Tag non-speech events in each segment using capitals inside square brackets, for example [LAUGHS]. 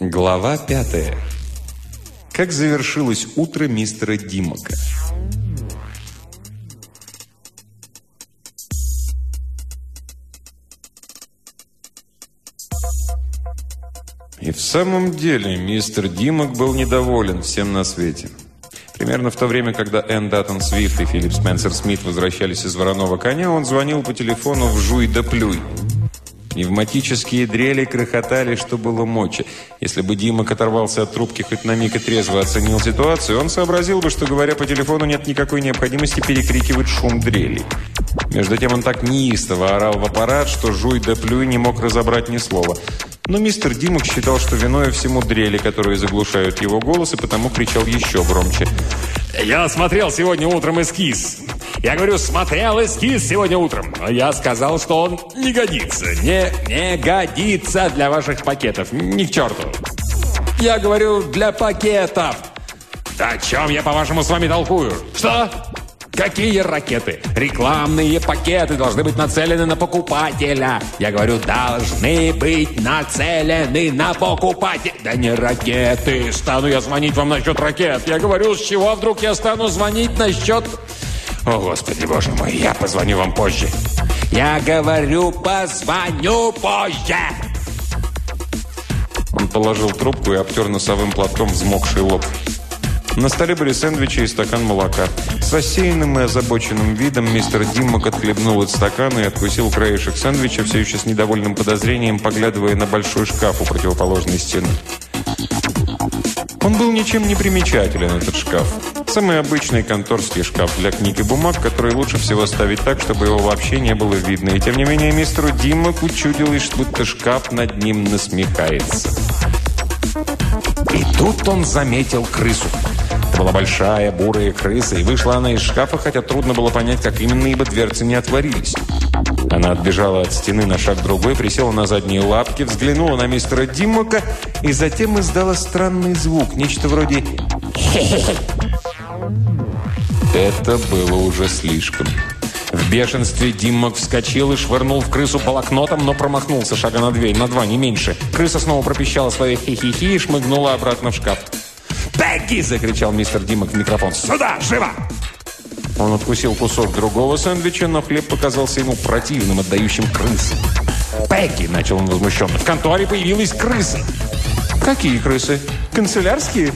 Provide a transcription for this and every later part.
Глава пятая. Как завершилось утро мистера Димака? И в самом деле мистер Димак был недоволен всем на свете. Примерно в то время, когда Энн Даттон Свифт и Филипп Спенсер Смит возвращались из «Вороного коня», он звонил по телефону в «Жуй да плюй». Пневматические дрели крохотали, что было мочи. Если бы Димок оторвался от трубки хоть на миг и трезво оценил ситуацию, он сообразил бы, что, говоря по телефону, нет никакой необходимости перекрикивать шум дрелей. Между тем он так неистово орал в аппарат, что Жуй да Плюй не мог разобрать ни слова. Но мистер Димок считал, что виной всему дрели, которые заглушают его голос, и потому кричал еще громче. «Я смотрел сегодня утром эскиз. Я говорю, смотрел эскиз сегодня утром. Но я сказал, что он не годится. Не, не годится для ваших пакетов. Ни к черту. Я говорю, для пакетов. Да о чем я, по-вашему, с вами толкую? Что? Какие ракеты? Рекламные пакеты должны быть нацелены на покупателя. Я говорю, должны быть нацелены на покупателя. Да не ракеты. Стану я звонить вам насчет ракет. Я говорю, с чего вдруг я стану звонить насчет... О, Господи, Боже мой, я позвоню вам позже. Я говорю, позвоню позже. Он положил трубку и обтер носовым платком взмокший лоб. На столе были сэндвичи и стакан молока. С рассеянным и озабоченным видом мистер Диммок отхлебнул от стакана и откусил краешек сэндвича, все еще с недовольным подозрением, поглядывая на большой шкаф у противоположной стены. Он был ничем не примечателен, этот шкаф. Самый обычный конторский шкаф для книг и бумаг, который лучше всего ставить так, чтобы его вообще не было видно. И тем не менее мистеру Диммаку чудилось, будто шкаф над ним насмехается. И тут он заметил крысу. Это была большая бурая крыса, и вышла она из шкафа, хотя трудно было понять, как именно, ибо дверцы не отворились. Она отбежала от стены на шаг другой, присела на задние лапки, взглянула на мистера Диммака и затем издала странный звук, нечто вроде Это было уже слишком. В бешенстве Диммак вскочил и швырнул в крысу блокнотом, но промахнулся шага на две, на два, не меньше. Крыса снова пропищала свое хи-хи-хи и шмыгнула обратно в шкаф. «Пегги!» – закричал мистер Диммак в микрофон. «Сюда! Живо!» Он откусил кусок другого сэндвича, но хлеб показался ему противным, отдающим крысы. «Пегги!» – начал он возмущенно. «В конторе появилась крыса!» «Какие крысы? Канцелярские?»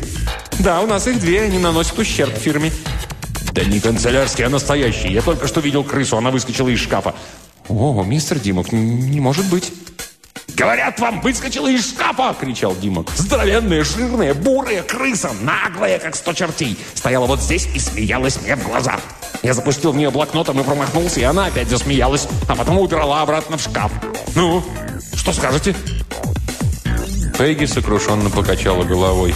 «Да, у нас их две, они наносят ущерб фирме». «Да не канцелярские, а настоящие. Я только что видел крысу, она выскочила из шкафа». «О, мистер Димов, не может быть». «Говорят, вам выскочила из шкафа!» – кричал Димок. «Здоровенная, жирная, бурая крыса, наглая, как сто чертей, стояла вот здесь и смеялась мне в глаза. Я запустил в нее блокнотом и промахнулся, и она опять засмеялась, а потом убрала обратно в шкаф. Ну, что скажете?» Пегги сокрушенно покачала головой.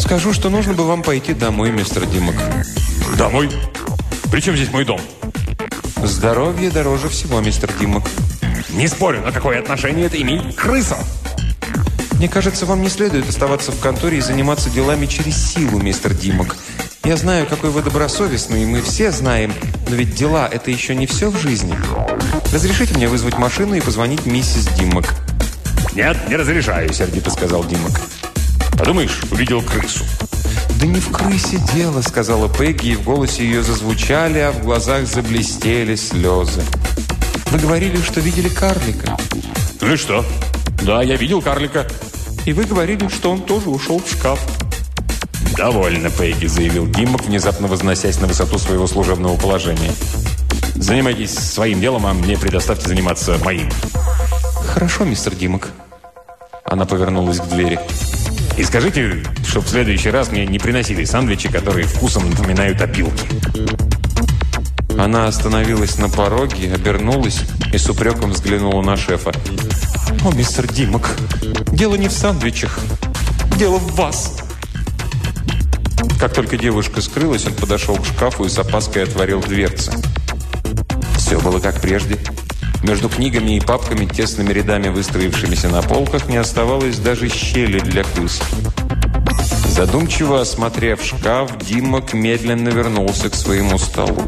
«Скажу, что нужно бы вам пойти домой, мистер Димок». «Домой? При чем здесь мой дом?» «Здоровье дороже всего, мистер Димок». Не спорю, но какое отношение это имеет к крысам? Мне кажется, вам не следует оставаться в конторе и заниматься делами через силу, мистер Димок. Я знаю, какой вы добросовестный, мы все знаем, но ведь дела – это еще не все в жизни. Разрешите мне вызвать машину и позвонить миссис Димок. «Нет, не разрешаю», – сердито сказал Димок. «Подумаешь, увидел крысу». «Да не в крысе дело», – сказала Пегги, и в голосе ее зазвучали, а в глазах заблестели слезы. Вы говорили, что видели карлика. Ну и что? Да, я видел карлика. И вы говорили, что он тоже ушел в шкаф. «Довольно, Пейги», — заявил Димок, внезапно возносясь на высоту своего служебного положения. «Занимайтесь своим делом, а мне предоставьте заниматься моим». «Хорошо, мистер Димок». Она повернулась к двери. «И скажите, чтобы в следующий раз мне не приносили сандвичи, которые вкусом напоминают опилки». Она остановилась на пороге, обернулась и с упреком взглянула на шефа. «О, мистер Димок, дело не в сандвичах, дело в вас!» Как только девушка скрылась, он подошел к шкафу и с опаской отворил дверцы. Все было как прежде. Между книгами и папками, тесными рядами выстроившимися на полках, не оставалось даже щели для крыс. Задумчиво осмотрев шкаф, Димок медленно вернулся к своему столу.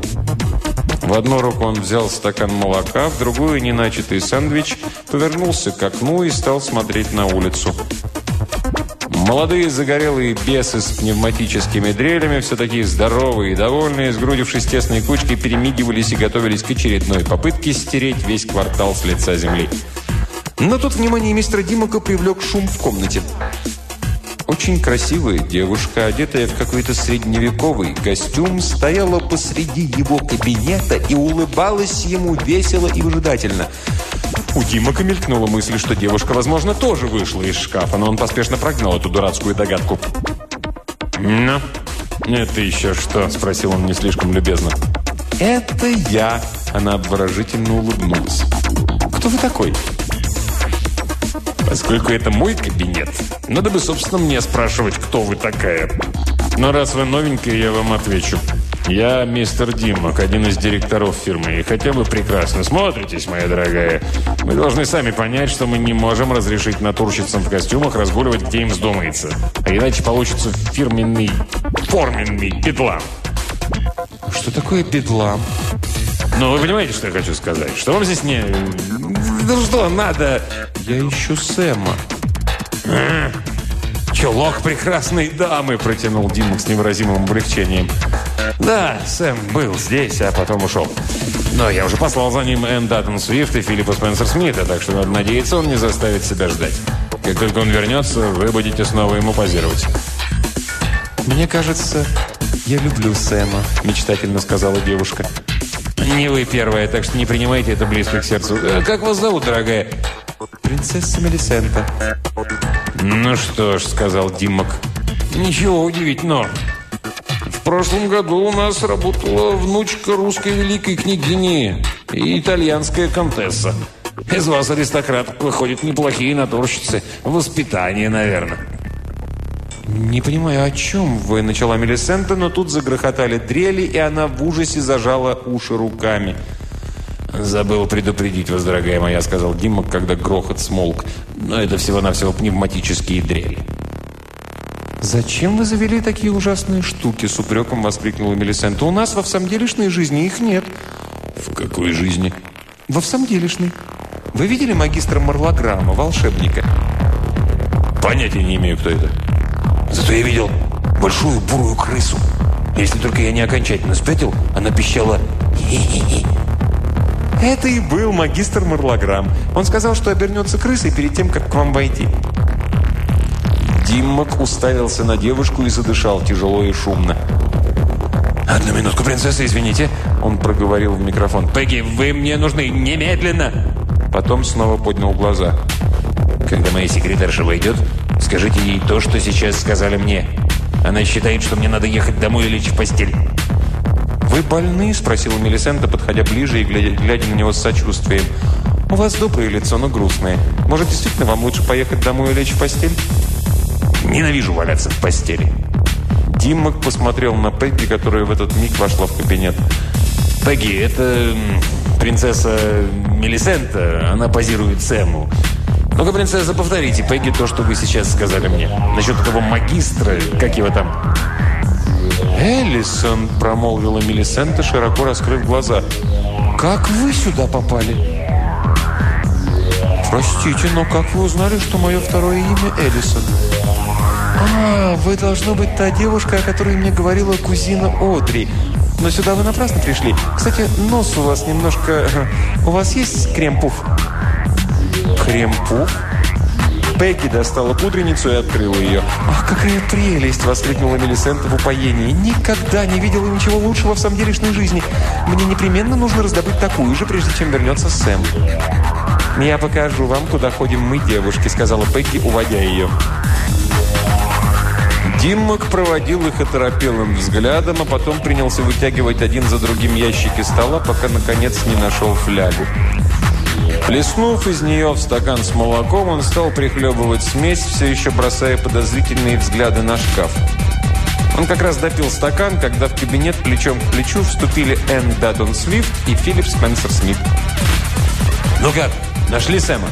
В одну руку он взял стакан молока, в другую неначатый сэндвич, повернулся к окну и стал смотреть на улицу. Молодые загорелые бесы с пневматическими дрелями, все такие здоровые и довольные, сгрудившись тесной кучкой, перемигивались и готовились к очередной попытке стереть весь квартал с лица земли. Но тут внимание мистера Димака привлек шум в комнате. Очень красивая девушка, одетая в какой-то средневековый костюм, стояла посреди его кабинета и улыбалась ему весело и выжидательно. У Димака мелькнула мысль, что девушка, возможно, тоже вышла из шкафа, но он поспешно прогнал эту дурацкую догадку. «Ну, это еще что?» – спросил он не слишком любезно. «Это я!» – она обворожительно улыбнулась. «Кто вы такой?» Поскольку это мой кабинет, надо бы, собственно, мне спрашивать, кто вы такая. Но раз вы новенькая, я вам отвечу. Я мистер Димок, один из директоров фирмы. И хотя вы прекрасно смотритесь, моя дорогая, мы должны сами понять, что мы не можем разрешить натурщицам в костюмах разгуливать, где им вздумается. А иначе получится фирменный, форменный бедлам. Что такое бедлам? Ну, вы понимаете, что я хочу сказать? Что вам здесь не... Ну что, надо... Я ищу Сэма. А, чулок прекрасной дамы, протянул Димок с невыразимым облегчением. Да, Сэм был здесь, а потом ушел. Но я уже послал за ним Энн Даттон Свифт и Филиппа Спенсер Смита, так что надо надеяться, он не заставит себя ждать. Как только он вернется, вы будете снова ему позировать. «Мне кажется, я люблю Сэма», – мечтательно сказала девушка. «Не вы первая, так что не принимайте это близко к сердцу. Э, как вас зовут, дорогая?» «Принцесса Мелисента». «Ну что ж», — сказал Димок. «Ничего удивительного. В прошлом году у нас работала внучка русской великой княгини и итальянская контесса. Из вас, аристократок, выходят неплохие натурщицы. Воспитание, наверное». «Не понимаю, о чем вы?» – начала Мелисента, но тут загрохотали дрели, и она в ужасе зажала уши руками. «Забыл предупредить вас, дорогая моя», – сказал Димок, когда грохот смолк. «Но это всего-навсего пневматические дрели». «Зачем вы завели такие ужасные штуки?» – с упреком воскликнула Мелисента. «У нас во всамделишной жизни их нет». «В какой жизни?» «Во всамделишной. Вы видели магистра Марлограмма, волшебника?» «Понятия не имею, кто это». Зато я видел большую бурую крысу. Если только я не окончательно спятил, она пищала «хи-хи-хи». Это и был магистр Марлограмм. Он сказал, что обернется крысой перед тем, как к вам войти. Диммок уставился на девушку и задышал тяжело и шумно. «Одну минутку, принцесса, извините». Он проговорил в микрофон. «Пегги, вы мне нужны немедленно!» Потом снова поднял глаза. «Когда моя секретарша войдет, Скажите ей то, что сейчас сказали мне. Она считает, что мне надо ехать домой и лечь в постель». «Вы больны?» – спросила Мелисента, подходя ближе и глядя, глядя на него с сочувствием. «У вас доброе лицо, но грустное. Может, действительно вам лучше поехать домой и лечь в постель?» «Ненавижу валяться в постели». Диммак посмотрел на Пегги, которая в этот миг вошла в кабинет. «Пегги, это принцесса Мелисента. Она позирует Сэму. Ну-ка, принцесса, повторите, Пегги, то, что вы сейчас сказали мне. Насчет того магистра, как его там? «Эллисон», – промолвила Мелисента, широко раскрыв глаза. «Как вы сюда попали?» «Простите, но как вы узнали, что мое второе имя Эллисон?» «А, вы, должно быть, та девушка, о которой мне говорила кузина Одри. Но сюда вы напрасно пришли. Кстати, нос у вас немножко... У вас есть крем-пуф?» Крем-пуф? Пегги достала пудреницу и открыла ее. «Ах, какая прелесть!» – воскликнула Мелисента в упоении. «Никогда не видела ничего лучшего в самом делешной жизни. Мне непременно нужно раздобыть такую же, прежде чем вернется Сэм». «Я покажу вам, куда ходим мы, девушки», – сказала Пегги, уводя ее. Диммак проводил их оторопелым взглядом, а потом принялся вытягивать один за другим ящики стола, пока, наконец, не нашел флягу. Плеснув из нее в стакан с молоком, он стал прихлебывать смесь, все еще бросая подозрительные взгляды на шкаф. Он как раз допил стакан, когда в кабинет плечом к плечу вступили Энн Даттон Свифт и Филипп Спенсер Смит. «Ну как, нашли Сэма?»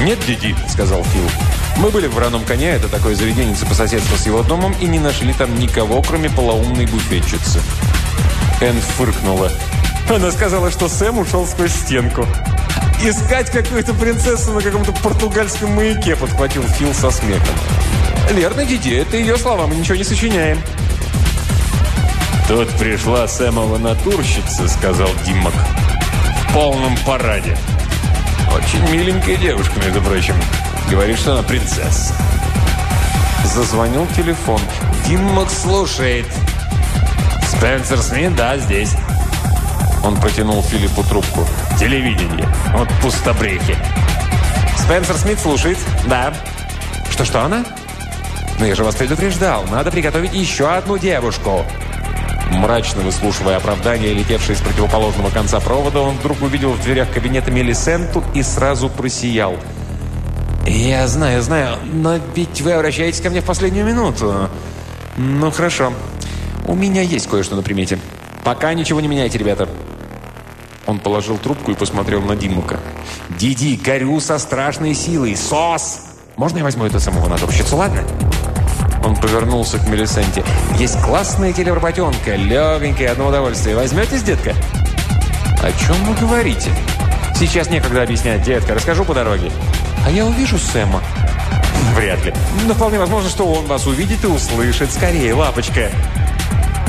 «Нет, Диди», — сказал Фил. «Мы были в «Вороном коне», это такое заведение по соседству с его домом, и не нашли там никого, кроме полоумной буфетчицы». Энн фыркнула. Она сказала, что Сэм ушел сквозь стенку. Искать какую-то принцессу на каком-то португальском маяке, подхватил Фил со смехом. Верно, Диди, это ее слова, мы ничего не сочиняем. «Тут пришла Сэмова натурщица», — сказал Димок. «В полном параде. Очень миленькая девушка, между прочим. Говорит, что она принцесса». Зазвонил телефон. Димок слушает. «Спенсер Смит, да, здесь». Он протянул Филиппу трубку. «Телевидение. Вот пустобрехи». «Спенсер Смит слушает?» «Да». «Что-что она?» «Ну, я же вас предупреждал. Надо приготовить еще одну девушку». Мрачно выслушивая оправдание, летевшее с противоположного конца провода, он вдруг увидел в дверях кабинета Мелисенту и сразу просиял. «Я знаю, знаю, но ведь вы обращаетесь ко мне в последнюю минуту. Ну, хорошо. У меня есть кое-что на примете. Пока ничего не меняйте, ребята». Он положил трубку и посмотрел на Димука. «Диди, горю со страшной силой! Сос! Можно я возьму эту самого натурщицу, ладно?» Он повернулся к Мелисенте. «Есть классная телеработенка, легонькая, одно удовольствие. Возьметесь, детка?» «О чем вы говорите?» «Сейчас некогда объяснять, детка. Расскажу по дороге». «А я увижу Сэма». «Вряд ли. Но вполне возможно, что он вас увидит и услышит. Скорее, лапочка».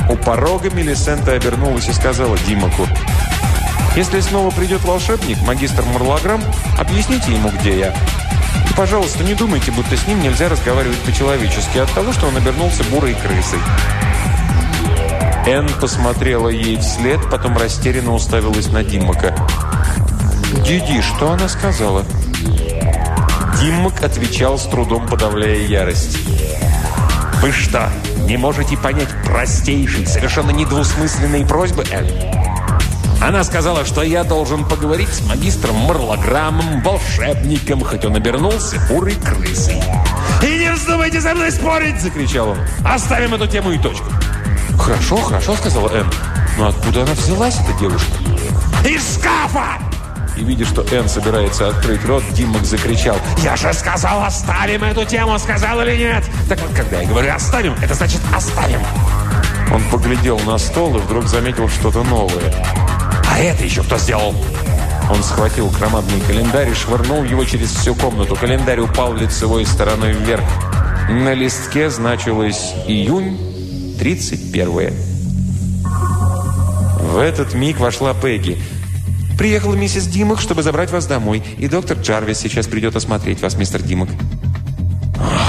У порога Мелисента обернулась и сказала Димаку. «Если снова придет волшебник, магистр Марлограмм, объясните ему, где я. И, пожалуйста, не думайте, будто с ним нельзя разговаривать по-человечески от того, что он обернулся бурой крысой». Энн посмотрела ей вслед, потом растерянно уставилась на Диммака. «Диди, что она сказала?» Диммак отвечал, с трудом подавляя ярость. «Вы что, не можете понять простейшей, совершенно недвусмысленной просьбы, Энн?» Она сказала, что я должен поговорить с магистром Марлограммом, волшебником, хоть он обернулся бурой крысой. «И не вздумайте со мной спорить!» – закричал он. «Оставим эту тему и точку». «Хорошо, хорошо», – сказала Энн. «Но откуда она взялась, эта девушка?» «Из шкафа!» И видя, что Энн собирается открыть рот, Димок закричал. «Я же сказал, оставим эту тему, сказал или нет?» Так вот, когда я говорю «оставим», это значит «оставим». Он поглядел на стол и вдруг заметил что-то новое. «А это еще кто сделал?» Он схватил громадный календарь и швырнул его через всю комнату. Календарь упал лицевой стороной вверх. На листке значилось «Июнь 31 В этот миг вошла Пегги. «Приехала миссис Димок, чтобы забрать вас домой. И доктор Джарвис сейчас придет осмотреть вас, мистер Димок».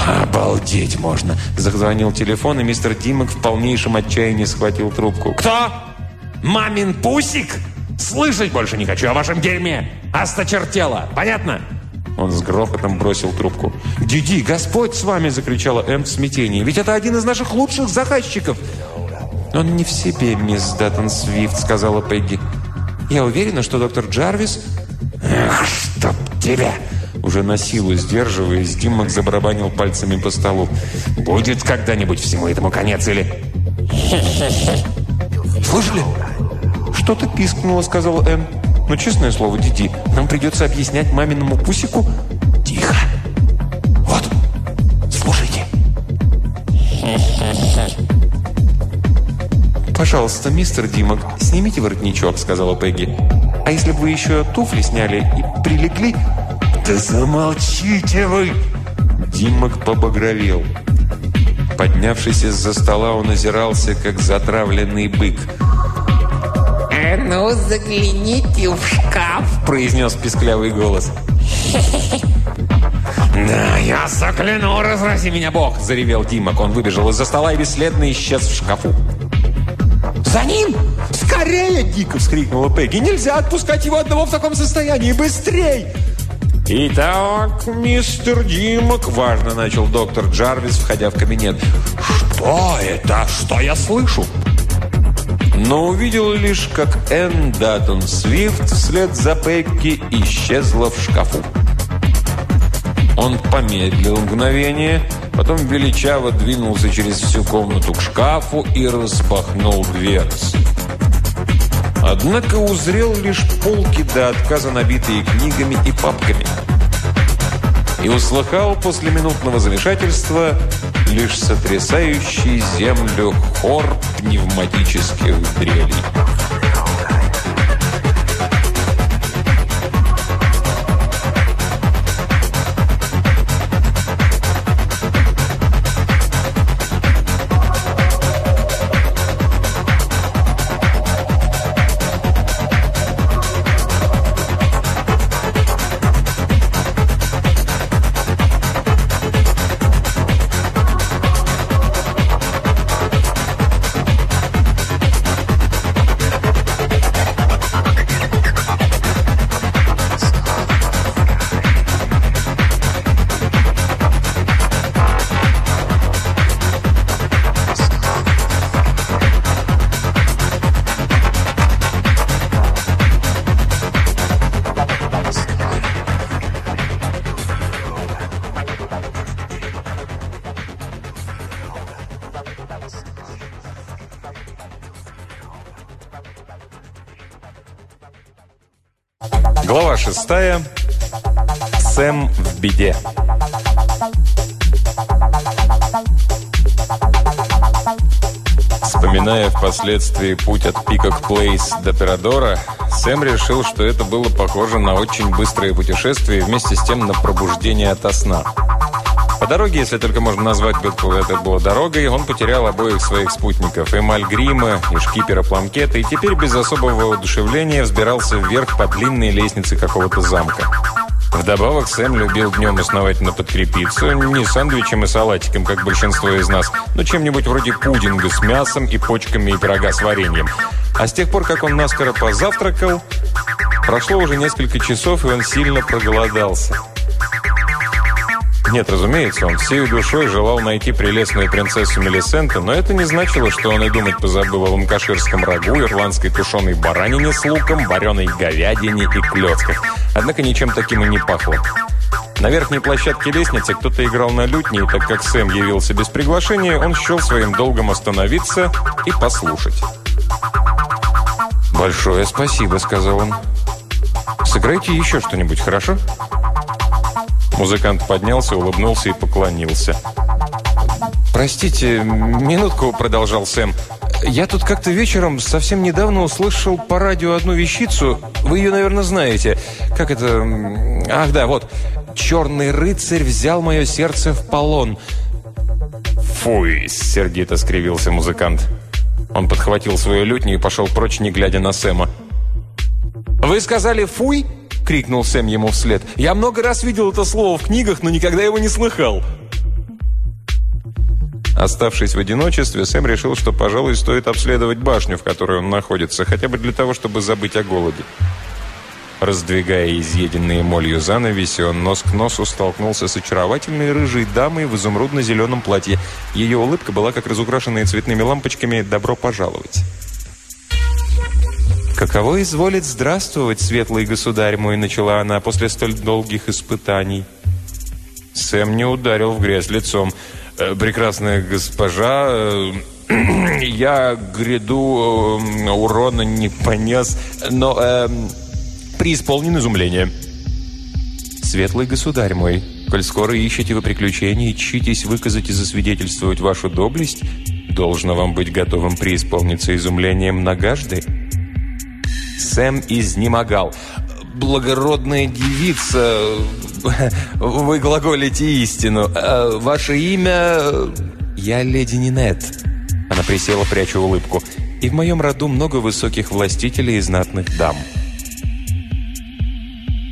«Обалдеть можно!» Зазвонил телефон, и мистер Димок в полнейшем отчаянии схватил трубку. «Кто? Мамин пусик?» Слышать больше не хочу о вашем дерьме! Осточертело! Понятно?» Он с грохотом бросил трубку. «Диди, Господь с вами!» – закричала Эм в смятении. «Ведь это один из наших лучших заказчиков!» «Он не в себе, мисс Даттон Свифт», – сказала Пегги. «Я уверена, что доктор Джарвис...» «Эх, чтоб тебя!» Уже на силу сдерживаясь, Димок забарабанил пальцами по столу. «Будет когда-нибудь всему этому конец или...» [LAUGHS] «Слышали?» «Что-то пискнуло», — сказал Энн. «Но, честное слово, Диди, нам придется объяснять маминому пусику...» «Тихо! Вот, слушайте!» [LAUGHS] «Пожалуйста, мистер Димок, снимите воротничок», — сказала Пегги. «А если бы вы еще туфли сняли и прилегли...» «Да замолчите вы!» Димок побагровел. Поднявшись из-за стола, он озирался, как затравленный бык — «А ну, загляните в шкаф!» – произнес писклявый голос. [LAUGHS] «Да, я закляну, разрази меня Бог!» – заревел Димок. Он выбежал из-за стола и бесследно исчез в шкафу. «За ним! Скорее!» – дико вскрикнула Пегги. «Нельзя отпускать его одного в таком состоянии! Быстрей!» «Итак, мистер Димок», – важно начал доктор Джарвис, входя в кабинет. «Что это? Что я слышу?» но увидел лишь, как Энн Даттон Свифт вслед за Пекки исчезла в шкафу. Он помедлил мгновение, потом величаво двинулся через всю комнату к шкафу и распахнул дверцы. Однако узрел лишь полки до отказа, набитые книгами и папками. И услыхал после минутного замешательства лишь сотрясающий землю хор пневматических дрелей. Шестая. Сэм в беде. Вспоминая впоследствии путь от Пикок Плейс до Пирадора, Сэм решил, что это было похоже на очень быстрое путешествие вместе с тем на пробуждение ото сна. По дороге, если только можно назвать это было дорогой, он потерял обоих своих спутников, и Мальгрима, и шкипера Пламкета, и теперь без особого удушевления взбирался вверх по длинной лестнице какого-то замка. Вдобавок, Сэм любил днем основательно подкрепиться, не сэндвичем и салатиком, как большинство из нас, но чем-нибудь вроде пудинга с мясом и почками и пирога с вареньем. А с тех пор, как он наскоро позавтракал, прошло уже несколько часов, и он сильно проголодался. Нет, разумеется, он всей душой желал найти прелестную принцессу Мелисента, но это не значило, что он и думать позабыл о ланкаширском рагу, ирландской тушеной баранине с луком, вареной говядине и клетках. Однако ничем таким и не пахло. На верхней площадке лестницы кто-то играл на лютне, и так как Сэм явился без приглашения, он счел своим долгом остановиться и послушать. «Большое спасибо», — сказал он. «Сыграйте еще что-нибудь, хорошо?» Музыкант поднялся, улыбнулся и поклонился. «Простите, минутку», — продолжал Сэм. «Я тут как-то вечером совсем недавно услышал по радио одну вещицу. Вы ее, наверное, знаете. Как это... Ах, да, вот. «Черный рыцарь взял мое сердце в полон». «Фуй!» — сердито скривился музыкант. Он подхватил свою лютню и пошел прочь, не глядя на Сэма. «Вы сказали «фуй»?» — крикнул Сэм ему вслед. «Я много раз видел это слово в книгах, но никогда его не слыхал». Оставшись в одиночестве, Сэм решил, что, пожалуй, стоит обследовать башню, в которой он находится, хотя бы для того, чтобы забыть о голоде. Раздвигая изъеденные молью занавеси, он нос к носу столкнулся с очаровательной рыжей дамой в изумрудно-зеленом платье. Ее улыбка была, как разукрашенная цветными лампочками «Добро пожаловать». «Каково изволит здравствовать, светлый государь мой», — начала она после столь долгих испытаний. Сэм не ударил в грязь лицом. «Э, «Прекрасная госпожа, э, [CLEARS THROAT] я гряду э, урона не понес, но э, преисполнен изумление». «Светлый государь мой, коль скоро ищете вы приключений и чтитесь выказать и засвидетельствовать вашу доблесть, должно вам быть готовым преисполниться изумлением многожды». Сэм изнемогал. «Благородная девица, вы глаголите истину. А ваше имя...» «Я леди Нинет». Она присела, пряча улыбку. «И в моем роду много высоких властителей и знатных дам».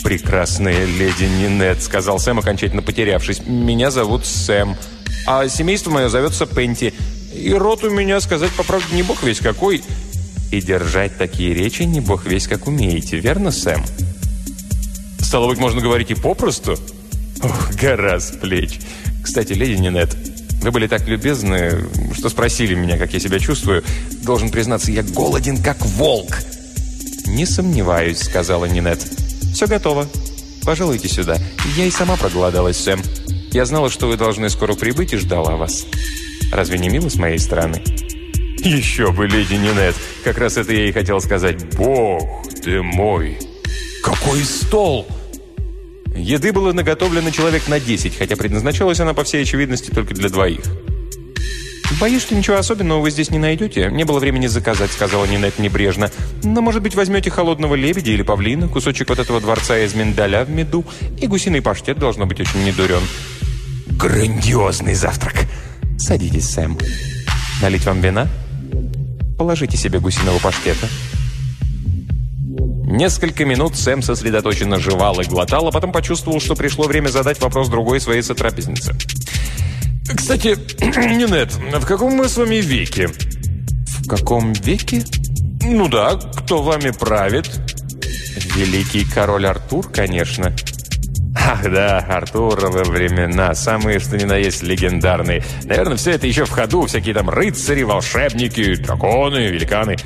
«Прекрасная леди Нинет», — сказал Сэм, окончательно потерявшись. «Меня зовут Сэм, а семейство мое зовется Пенти. И род у меня, сказать по правде, не бог весь какой. И держать такие речи не бог весь как умеете, верно, Сэм? Стало быть, можно говорить и попросту? Ох, гора с плеч. Кстати, леди Нинет, вы были так любезны, что спросили меня, как я себя чувствую. Должен признаться, я голоден, как волк. «Не сомневаюсь», — сказала Нинет. «Все готово. Пожалуйте сюда. Я и сама проголодалась, Сэм. Я знала, что вы должны скоро прибыть и ждала вас. Разве не мило с моей стороны?» Еще бы, леди Нинет. Как раз это я и хотел сказать. Бог ты мой! Какой стол! Еды было наготовлено человек на 10, хотя предназначалась она, по всей очевидности, только для двоих. «Боюсь, что ничего особенного вы здесь не найдете. Не было времени заказать», — сказала Нинет небрежно. «Но, может быть, возьмете холодного лебедя или павлина, кусочек вот этого дворца из миндаля в меду, и гусиный паштет должно быть очень недурен». «Грандиозный завтрак!» «Садитесь, Сэм. Налить вам вина?» Положите себе гусиного паштета». Несколько минут Сэм сосредоточенно жевал и глотал, а потом почувствовал, что пришло время задать вопрос другой своей сотрапезнице. «Кстати, [CLEARS THROAT] Нинет, в каком мы с вами веке?» «В каком веке?» «Ну да, кто вами правит?» «Великий король Артур, конечно». Ах да, Артуровы времена, самые что ни на есть легендарные. Наверное, все это еще в ходу, всякие там рыцари, волшебники, драконы, великаны.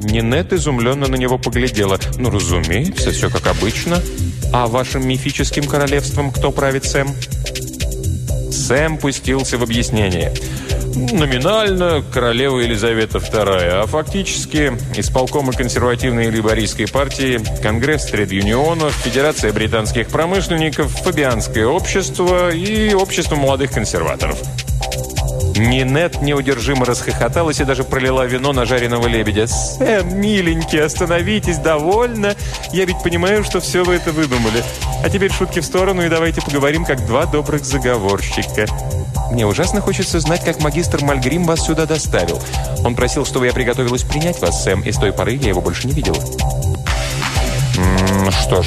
Нинет изумленно на него поглядела. «Ну, разумеется, все как обычно. А вашим мифическим королевством кто правит Сэм?» Сэм пустился в объяснение. Номинально королева Елизавета II, а фактически исполкомы консервативной либорийской партии, Конгресс тред-юнионов, Федерация британских промышленников, Фабианское общество и Общество молодых консерваторов. Нинет неудержимо расхохоталась и даже пролила вино на жареного лебедя. «Сэм, миленький, остановитесь, довольно. Я ведь понимаю, что все вы это выдумали. А теперь шутки в сторону и давайте поговорим, как два добрых заговорщика. Мне ужасно хочется знать, как магистр Мальгрим вас сюда доставил. Он просил, чтобы я приготовилась принять вас, Сэм, и с той поры я его больше не видела». «М «Что ж,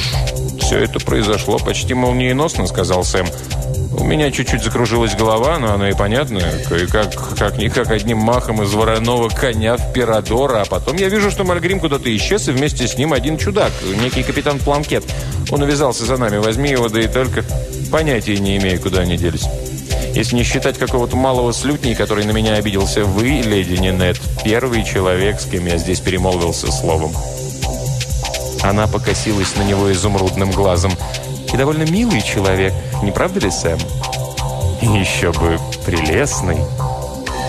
все это произошло почти молниеносно», — сказал Сэм. У меня чуть-чуть закружилась голова, но она и понятная. Как, как-никак одним махом из вороного коня в Пирадора. А потом я вижу, что Мальгрим куда-то исчез, и вместе с ним один чудак, некий капитан Планкет. Он увязался за нами. Возьми его, да и только понятия не имею, куда они делись. Если не считать какого-то малого слютней, который на меня обиделся, вы, леди Нинет, первый человек, с кем я здесь перемолвился словом. Она покосилась на него изумрудным глазом. И довольно милый человек, не правда ли, Сэм? Еще бы прелестный.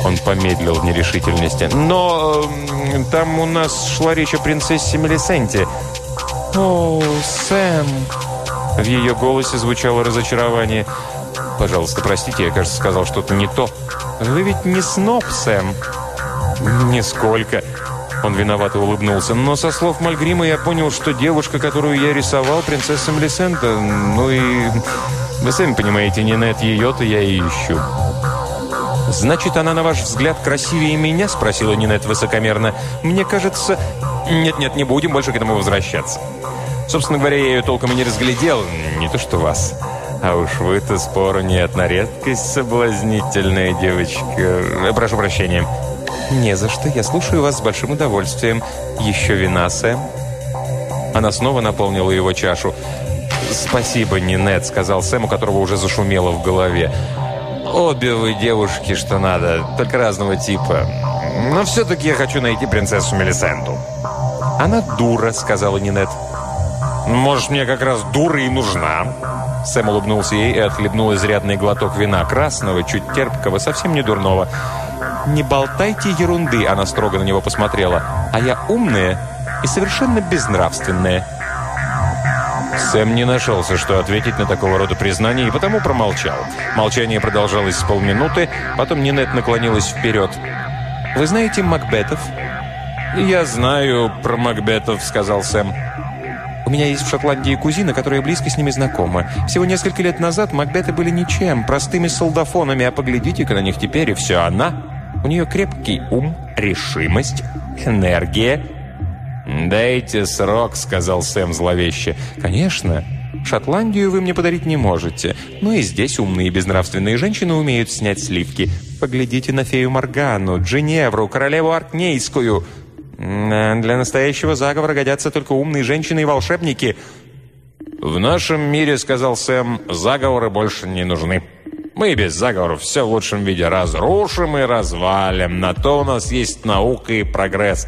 Он помедлил в нерешительности. Но э, там у нас шла речь о принцессе Мелисенте. О, Сэм. В ее голосе звучало разочарование. «Пожалуйста, простите, я, кажется, сказал что-то не то. Вы ведь не сноб, Сэм?» «Нисколько». Он виновато улыбнулся. Но со слов Мальгрима я понял, что девушка, которую я рисовал, принцесса Мелисента. Ну и... Вы сами понимаете, не нет ее-то я и ищу. «Значит, она, на ваш взгляд, красивее меня?» – спросила Нинет высокомерно. «Мне кажется...» «Нет-нет, не будем больше к этому возвращаться. Собственно говоря, я ее толком и не разглядел. Не то что вас. А уж вы-то спору нет, на редкость соблазнительная девочка. Прошу прощения». «Не за что. Я слушаю вас с большим удовольствием. Еще вина, Сэм?» Она снова наполнила его чашу. «Спасибо, Нинет», — сказал Сэм, у которого уже зашумело в голове. «Обе вы девушки, что надо, только разного типа. Но все-таки я хочу найти принцессу Мелисенту». «Она дура», — сказала Нинет. «Может, мне как раз дура и нужна». Сэм улыбнулся ей и отхлебнул изрядный глоток вина, красного, чуть терпкого, совсем не дурного. «Не болтайте ерунды», — она строго на него посмотрела. «А я умная и совершенно безнравственная». Сэм не нашелся, что ответить на такого рода признание, и потому промолчал. Молчание продолжалось с полминуты, потом Нинет наклонилась вперед. «Вы знаете Макбетов?» «Я знаю про Макбетов», — сказал Сэм. «У меня есть в Шотландии кузина, которая близко с ними знакома. Всего несколько лет назад Макбеты были ничем, простыми солдафонами, а поглядите-ка на них теперь, и все она. У нее крепкий ум, решимость, энергия, «Дайте срок», — сказал Сэм зловеще. «Конечно. Шотландию вы мне подарить не можете. Но и здесь умные и безнравственные женщины умеют снять сливки. Поглядите на фею Моргану, Джиневру, королеву Аркнейскую. Для настоящего заговора годятся только умные женщины и волшебники». «В нашем мире, — сказал Сэм, — заговоры больше не нужны. Мы без заговоров все в лучшем виде разрушим и развалим. На то у нас есть наука и прогресс».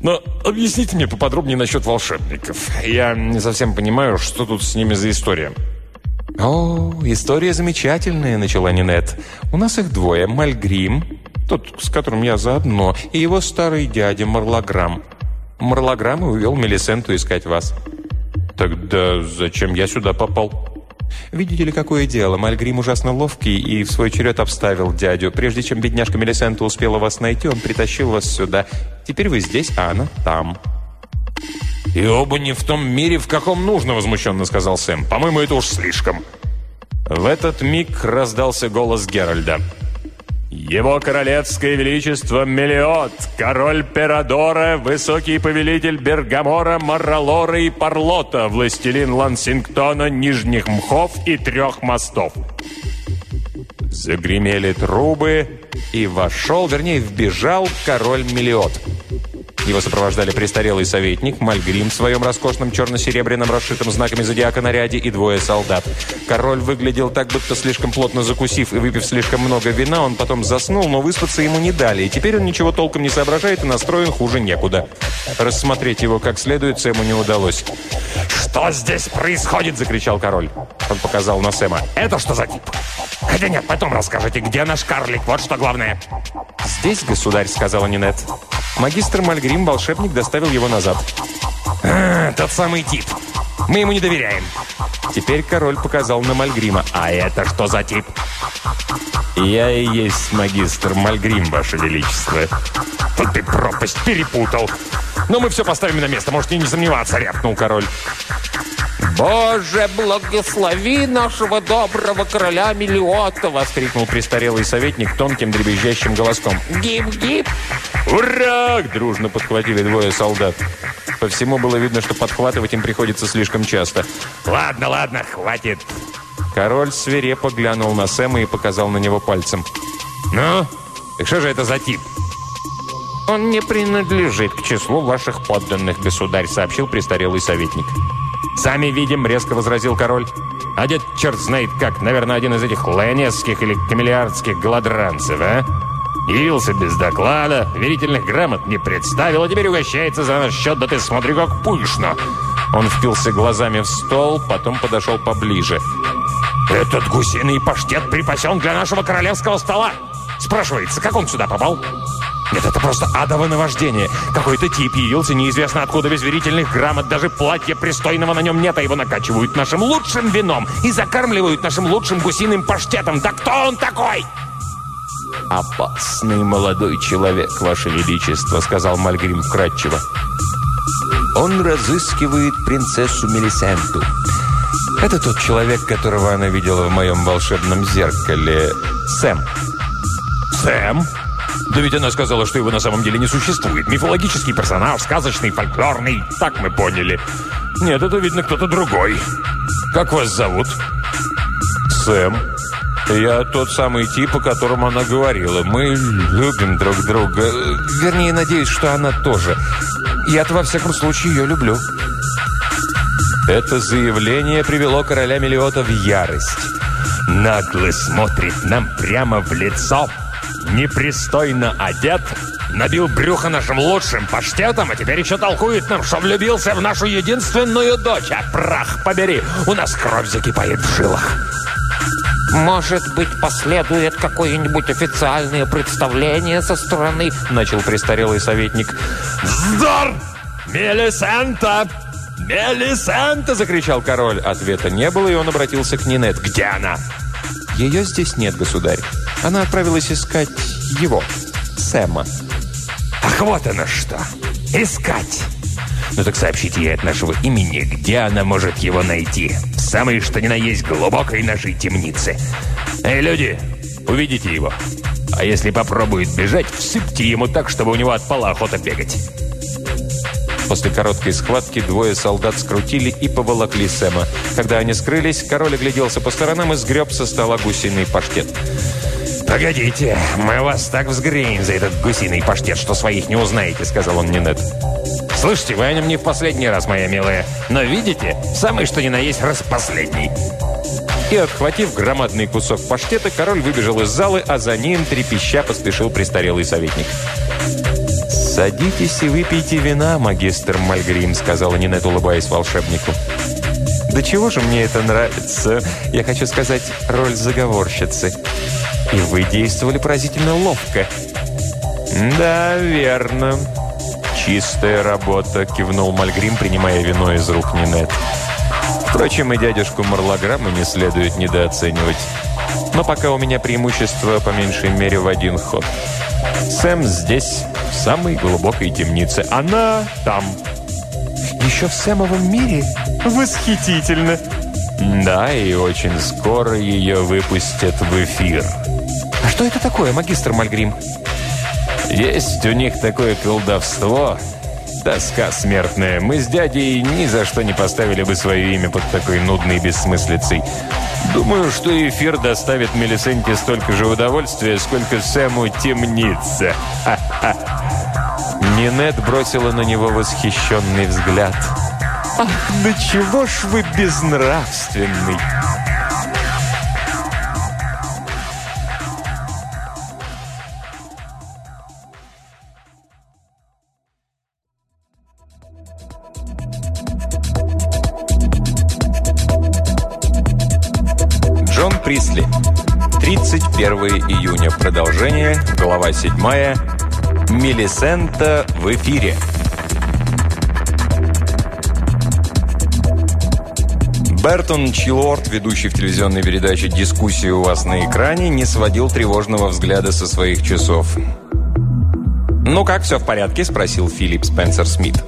Но объясните мне поподробнее насчет волшебников. Я не совсем понимаю, что тут с ними за история». «О, история замечательная», — начала Нинет. «У нас их двое. Мальгрим, тот, с которым я заодно, и его старый дядя Марлограмм. Марлограмм и увел Мелисенту искать вас». «Тогда зачем я сюда попал?» Видите ли, какое дело? Мальгрим ужасно ловкий и в свой черед обставил дядю. Прежде чем бедняжка Мелисента успела вас найти, он притащил вас сюда. Теперь вы здесь, а она там». «И оба не в том мире, в каком нужно», — возмущенно сказал Сэм. «По-моему, это уж слишком». В этот миг раздался голос Геральда. Его королевское величество Мелиот, король Перадора, высокий повелитель Бергамора, Марралора и Парлота, властелин Лансингтона, Нижних Мхов и Трех Мостов. Загремели трубы, и вошел, вернее, вбежал король Мелиот. Его сопровождали престарелый советник, Мальгрим в своем роскошном черно-серебряном расшитом знаками зодиака наряде и двое солдат. Король выглядел так, будто слишком плотно закусив и выпив слишком много вина, он потом заснул, но выспаться ему не дали, и теперь он ничего толком не соображает и настроен хуже некуда. Рассмотреть его как следует Сэму не удалось. «Что здесь происходит?» – закричал король. Он показал на Сэма. «Это что за тип? Хотя нет, потом расскажите, где наш карлик, вот что главное. «Здесь, государь», — сказала Нинет. Магистр Мальгрим, волшебник, доставил его назад. «А, тот самый тип. Мы ему не доверяем». Теперь король показал на Мальгрима. «А это что за тип?» «Я и есть магистр Мальгрим, ваше величество». «Тут ты пропасть перепутал. Но мы все поставим на место, можете не сомневаться», — рявкнул король. «Боже, благослови нашего доброго короля Мелиота!» — воскликнул престарелый советник тонким дребезжащим голоском. «Гип-гип!» «Ура!» — дружно подхватили двое солдат. По всему было видно, что подхватывать им приходится слишком часто. «Ладно, ладно, хватит!» Король свирепо глянул на Сэма и показал на него пальцем. «Ну, так что же это за тип?» «Он не принадлежит к числу ваших подданных, государь», — сообщил престарелый советник. «Сами видим», — резко возразил король. «Одет черт знает как, наверное, один из этих лайонесских или камелиардских голодранцев, а? Явился без доклада, верительных грамот не представил, а теперь угощается за наш счет, да ты смотри, как пышно!» Он впился глазами в стол, потом подошел поближе. «Этот гусиный паштет припасен для нашего королевского стола!» Спрашивается, как он сюда попал? Нет, это просто адово наваждение. Какой-то тип явился неизвестно откуда без верительных грамот. Даже платья пристойного на нем нет, а его накачивают нашим лучшим вином и закармливают нашим лучшим гусиным паштетом. Да кто он такой? «Опасный молодой человек, Ваше Величество», — сказал Мальгрим вкратчиво. «Он разыскивает принцессу Мелисенту. Это тот человек, которого она видела в моем волшебном зеркале. Сэм». «Сэм?» Да ведь она сказала, что его на самом деле не существует. Мифологический персонаж, сказочный, фольклорный. Так мы поняли. Нет, это, видно, кто-то другой. Как вас зовут? Сэм. Я тот самый тип, о котором она говорила. Мы любим друг друга. Вернее, надеюсь, что она тоже. Я-то, во всяком случае, ее люблю. Это заявление привело короля Мелиота в ярость. Нагло смотрит нам прямо в лицо, непристойно одет, набил брюхо нашим лучшим паштетом, а теперь еще толкует нам, что влюбился в нашу единственную дочь. А прах побери, у нас кровь закипает в жилах. «Может быть, последует какое-нибудь официальное представление со стороны...» Начал престарелый советник. «Вздор! Мелисента! Мелисента!» Закричал король. Ответа не было, и он обратился к Нинет. «Где она?» «Ее здесь нет, государь. Она отправилась искать его, Сэма». «Ах, вот она что! Искать!» «Ну так сообщите ей от нашего имени, где она может его найти. В что ни на есть глубокой нашей темнице. Эй, люди, увидите его. А если попробует бежать, всыпьте ему так, чтобы у него отпала охота бегать». После короткой схватки двое солдат скрутили и поволокли Сэма. Когда они скрылись, король огляделся по сторонам и сгреб со стола гусиный паштет. «Погодите, мы вас так взгреем за этот гусиный паштет, что своих не узнаете», — сказал он Нинет. «Слышите, вы о нем не в последний раз, моя милая. Но видите, самый что ни на есть раз последний». И, отхватив громадный кусок паштета, король выбежал из залы, а за ним, трепеща, поспешил престарелый советник. «Садитесь и выпейте вина, магистр Мальгрим», — сказала Нинет, улыбаясь волшебнику. «Да чего же мне это нравится? Я хочу сказать, роль заговорщицы. И вы действовали поразительно ловко». «Да, верно. Чистая работа», — кивнул Мальгрим, принимая вино из рук Нинет. Впрочем, и дядюшку Марлаграма не следует недооценивать. Но пока у меня преимущество по меньшей мере в один ход. Сэм здесь, в самой глубокой темнице. Она там. Еще в Сэмовом мире? Восхитительно. Да, и очень скоро ее выпустят в эфир. А что это такое, магистр Мальгрим? Есть у них такое колдовство. Тоска смертная. Мы с дядей ни за что не поставили бы свое имя под такой нудной бессмыслицей. Думаю, что эфир доставит Мелисенте столько же удовольствия, сколько Сэму темница. Ха-ха. [LAUGHS] Нинет бросила на него восхищенный взгляд. «Ах, да чего ж вы безнравственный!» 31 июня. Продолжение. Глава 7. Мелисента в эфире. Бертон Чилорд, ведущий в телевизионной передаче «Дискуссии у вас на экране», не сводил тревожного взгляда со своих часов. «Ну как, все в порядке?» – спросил Филипп Спенсер Смит.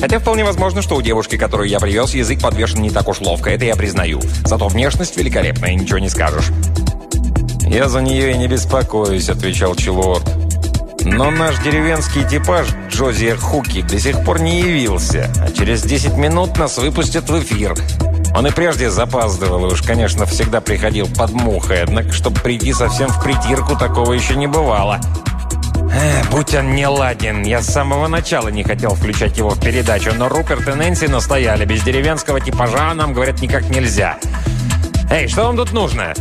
Хотя вполне возможно, что у девушки, которую я привез, язык подвешен не так уж ловко, это я признаю. Зато внешность великолепная, ничего не скажешь. «Я за нее и не беспокоюсь», — отвечал Чилуорд. «Но наш деревенский типаж, Джозиер Хуки, до сих пор не явился, а через 10 минут нас выпустят в эфир. Он и прежде запаздывал, и уж, конечно, всегда приходил под мухой, однако, чтобы прийти совсем в притирку, такого еще не бывало». Эх, будь он не ладен. Я с самого начала не хотел включать его в передачу, но Руперт и Нэнси настояли. Без деревенского типажа нам, говорят, никак нельзя. Эй, что вам тут нужно?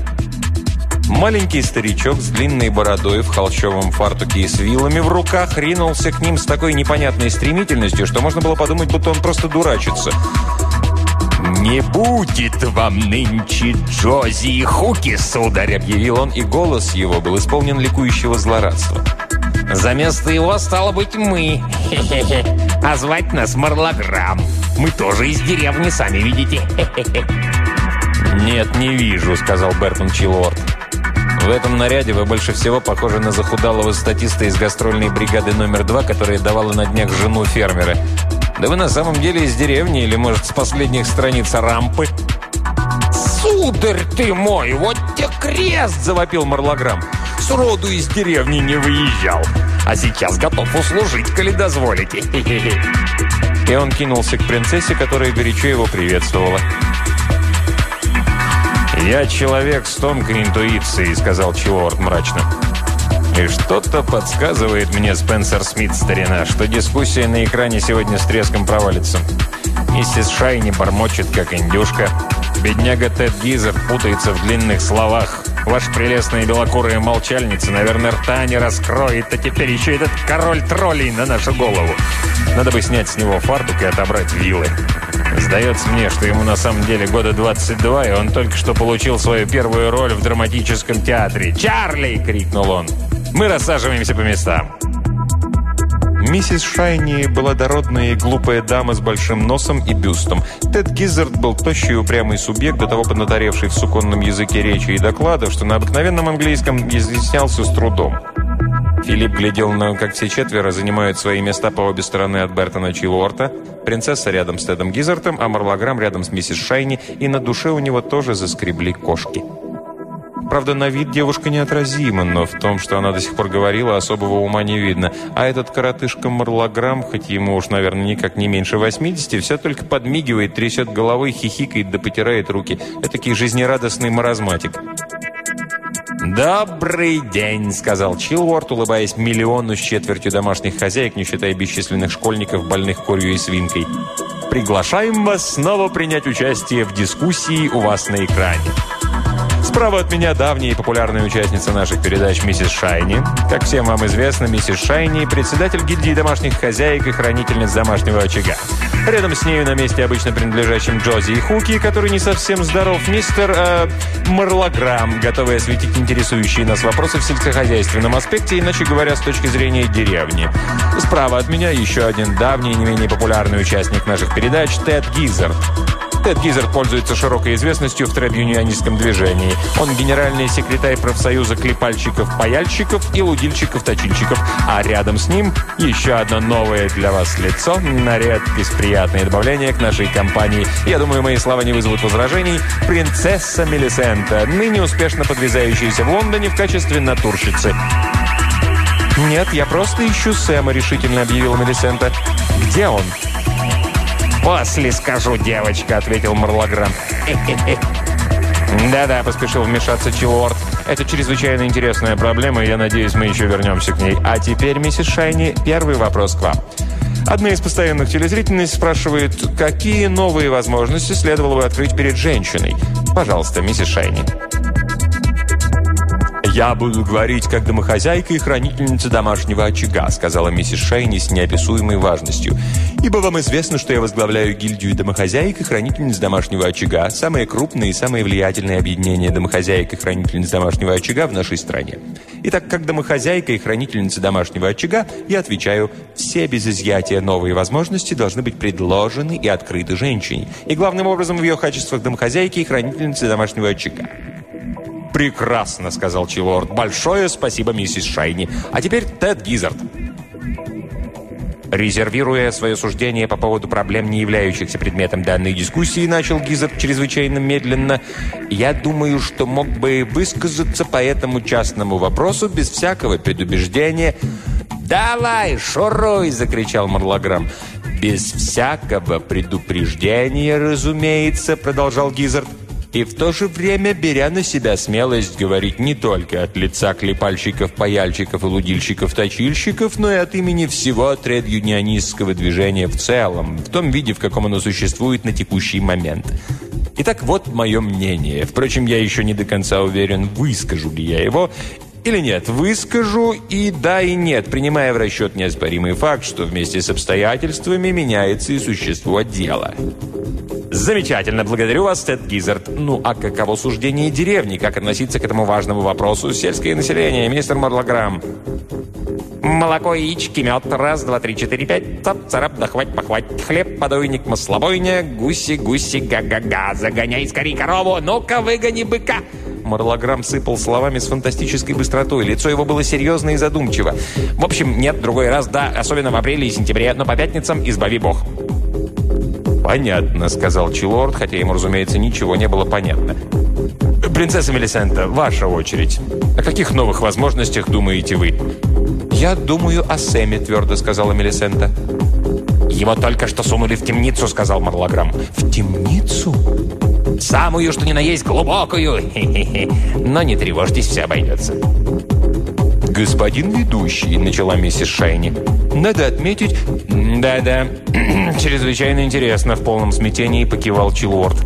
Маленький старичок с длинной бородой в холщовом фартуке и с вилами в руках ринулся к ним с такой непонятной стремительностью, что можно было подумать, будто он просто дурачится. «Не будет вам нынче Джози и Хуки, сударь!» объявил он, и голос его был исполнен ликующего злорадства. За место его стало быть мы. А звать нас Марлограмм. Мы тоже из деревни, сами видите. «Нет, не вижу», — сказал Бертон Чилорд. «В этом наряде вы больше всего похожи на захудалого статиста из гастрольной бригады номер два, которая давала на днях жену фермера. Да вы на самом деле из деревни или, может, с последних страниц рампы?» «Сударь ты мой, вот те крест!» – завопил Марлограмм сроду из деревни не выезжал. А сейчас готов услужить, коли дозволите. [LAUGHS] И он кинулся к принцессе, которая горячо его приветствовала. «Я человек с тонкой интуицией», — сказал Чилорд мрачно. «И что-то подсказывает мне Спенсер Смит, старина, что дискуссия на экране сегодня с треском провалится. Миссис Шайни бормочет, как индюшка. Бедняга Тед Гизер путается в длинных словах. Ваша прелестная белокурая молчальница, наверное, рта не раскроет, а теперь еще этот король троллей на нашу голову. Надо бы снять с него фартук и отобрать вилы. Сдается мне, что ему на самом деле года 22, и он только что получил свою первую роль в драматическом театре. «Чарли!» — крикнул он. «Мы рассаживаемся по местам». Миссис Шайни была дородная и глупая дама с большим носом и бюстом. Тед Гизард был тощий и упрямый субъект, до того поднаторевший в суконном языке речи и докладов, что на обыкновенном английском изъяснялся с трудом. Филипп глядел на, как все четверо занимают свои места по обе стороны от Бертона Чилуорта, принцесса рядом с Тедом Гизартом, а Марлаграм рядом с миссис Шайни, и на душе у него тоже заскребли кошки. Правда, на вид девушка неотразима, но в том, что она до сих пор говорила, особого ума не видно. А этот коротышка Марлограмм, хоть ему уж, наверное, никак не меньше 80, все только подмигивает, трясет головой, хихикает да потирает руки. Этакий жизнерадостный маразматик. «Добрый день», — сказал Чилворд, улыбаясь миллиону с четвертью домашних хозяек, не считая бесчисленных школьников, больных корью и свинкой. «Приглашаем вас снова принять участие в дискуссии у вас на экране». Справа от меня давняя и популярная участница наших передач миссис Шайни. Как всем вам известно, миссис Шайни – председатель гильдии домашних хозяек и хранительниц домашнего очага. Рядом с нею на месте, обычно принадлежащем Джози и Хуки, который не совсем здоров, мистер э, Марлограмм, готовый осветить интересующие нас вопросы в сельскохозяйственном аспекте, иначе говоря, с точки зрения деревни. Справа от меня еще один давний и не менее популярный участник наших передач – Тед Гизард. Тед Гизер пользуется широкой известностью в тред-юнионистском движении. Он генеральный секретарь профсоюза клепальщиков-паяльщиков и лудильщиков-точильщиков. А рядом с ним еще одно новое для вас лицо, на редкость приятное добавление к нашей компании. Я думаю, мои слова не вызовут возражений. Принцесса Мелисента, ныне успешно подвязающаяся в Лондоне в качестве натурщицы. «Нет, я просто ищу Сэма», — решительно объявила Мелисента. «Где он?» «После скажу, девочка», — ответил Марлограм. «Да-да», — поспешил вмешаться Чилуорд. «Это чрезвычайно интересная проблема, и я надеюсь, мы еще вернемся к ней. А теперь, миссис Шайни, первый вопрос к вам». Одна из постоянных телезрительниц спрашивает, какие новые возможности следовало бы открыть перед женщиной? Пожалуйста, миссис Шайни. «Я буду говорить как домохозяйка и хранительница домашнего очага», сказала миссис Шейни с неописуемой важностью. «Ибо вам известно, что я возглавляю гильдию домохозяек и хранительниц домашнего очага, самое крупное и самое влиятельное объединение домохозяек и хранительниц домашнего очага в нашей стране. Итак, как домохозяйка и хранительница домашнего очага, я отвечаю, все без изъятия новые возможности должны быть предложены и открыты женщине, и главным образом в ее качествах домохозяйки и хранительницы домашнего очага. «Прекрасно», — сказал Чилорд. «Большое спасибо, миссис Шайни. А теперь Тед Гизард». Резервируя свое суждение по поводу проблем, не являющихся предметом данной дискуссии, начал Гизард чрезвычайно медленно, «я думаю, что мог бы высказаться по этому частному вопросу без всякого предубеждения». «Давай, шуруй!» – закричал Марлограмм. «Без всякого предупреждения, разумеется», – продолжал Гизард и в то же время беря на себя смелость говорить не только от лица клепальщиков, паяльщиков и лудильщиков-точильщиков, но и от имени всего тред-юнионистского движения в целом, в том виде, в каком оно существует на текущий момент. Итак, вот мое мнение. Впрочем, я еще не до конца уверен, выскажу ли я его, или нет, выскажу и да, и нет, принимая в расчет неоспоримый факт, что вместе с обстоятельствами меняется и существо дела. Замечательно, благодарю вас, Тед Гизард. Ну, а каково суждение деревни? Как относиться к этому важному вопросу? Сельское население, мистер Марлограмм. Молоко, яички, мед. Раз, два, три, четыре, пять. Цап, царап, да хвать, похвать. Хлеб, подойник, маслобойня. Гуси, гуси, га-га-га. Загоняй скорей корову. Ну-ка, выгони быка. Марлограмм сыпал словами с фантастической быстротой. Лицо его было серьезно и задумчиво. В общем, нет, другой раз, да, особенно в апреле и сентябре, но по пятницам избави бог. «Понятно», — сказал Чилорд, хотя ему, разумеется, ничего не было понятно. «Принцесса Мелисента, ваша очередь. О каких новых возможностях думаете вы?» «Я думаю о Сэме», — твердо сказала Мелисента. «Его только что сунули в темницу», — сказал Марлограмм. «В темницу?» «Самую, что ни на есть, глубокую. Но не тревожьтесь, все обойдется». «Господин ведущий», — начала миссис Шайни. «Надо отметить...» «Да-да, [CLEARS THROAT] чрезвычайно интересно», — в полном смятении покивал Чилуорд.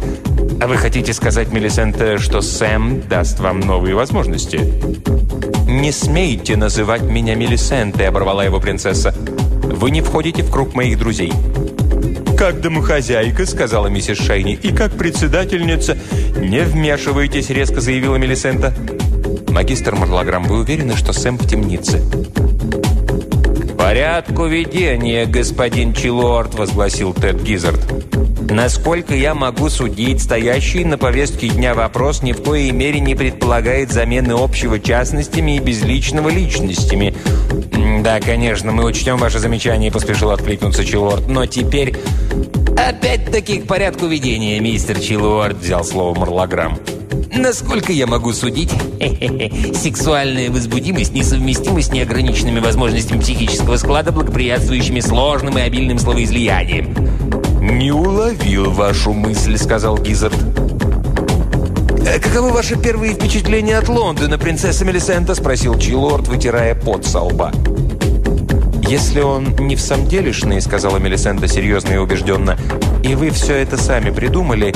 «А вы хотите сказать, Мелисента, что Сэм даст вам новые возможности?» «Не смейте называть меня Мелисентой», — оборвала его принцесса. «Вы не входите в круг моих друзей». «Как домохозяйка», — сказала миссис Шайни, — «и как председательница...» «Не вмешивайтесь», — резко заявила Мелисента. «Магистр Марлограмм, вы уверены, что Сэм в темнице?» «Порядку ведения, господин Чилорд», — возгласил Тед Гизард. «Насколько я могу судить, стоящий на повестке дня вопрос ни в коей мере не предполагает замены общего частностями и безличного личностями». «Да, конечно, мы учтем ваше замечание», — поспешил откликнуться Чилорд. «Но теперь...» «Опять-таки к порядку ведения, мистер Чилорд», — взял слово Марлограмм. Насколько я могу судить, [LAUGHS] сексуальная возбудимость несовместима с неограниченными возможностями психического склада, благоприятствующими сложным и обильным словоизлиянием. «Не уловил вашу мысль», — сказал Гизард. «Э, «Каковы ваши первые впечатления от Лондона, принцесса Мелисента?» — спросил Чилорд, вытирая пот со лба. «Если он не в самом делешный», — сказала Мелисента серьезно и убежденно, «и вы все это сами придумали,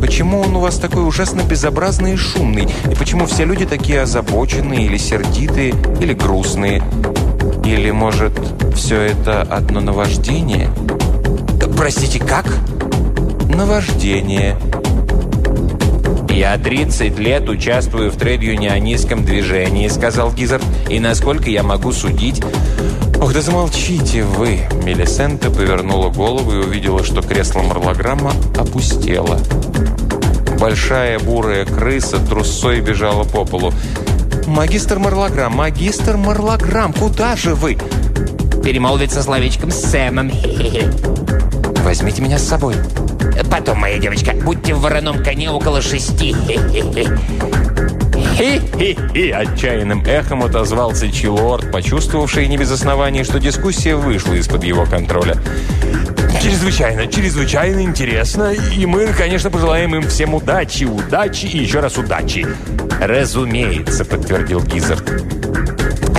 Почему он у вас такой ужасно безобразный и шумный? И почему все люди такие озабоченные или сердитые, или грустные? Или, может, все это одно наваждение? Простите, как? Наваждение. «Я 30 лет участвую в трейд-юнионистском движении», — сказал Гизард. «И насколько я могу судить...» «Ох, да замолчите вы!» Мелисента повернула голову и увидела, что кресло Марлограмма опустело. Большая бурая крыса трусой бежала по полу. «Магистр Марлограмм! Магистр Марлограмм! Куда же вы?» Перемолвиться словечком с Сэмом. [LAUGHS] «Возьмите меня с собой». «Потом, моя девочка, будьте в вороном коне около шести». [LAUGHS] «Хи-хи-хи!» – отчаянным эхом отозвался Чилорд, почувствовавший не без оснований, что дискуссия вышла из-под его контроля. Чрезвычайно, чрезвычайно интересно. И мы, конечно, пожелаем им всем удачи, удачи и еще раз удачи. Разумеется, подтвердил Гизард.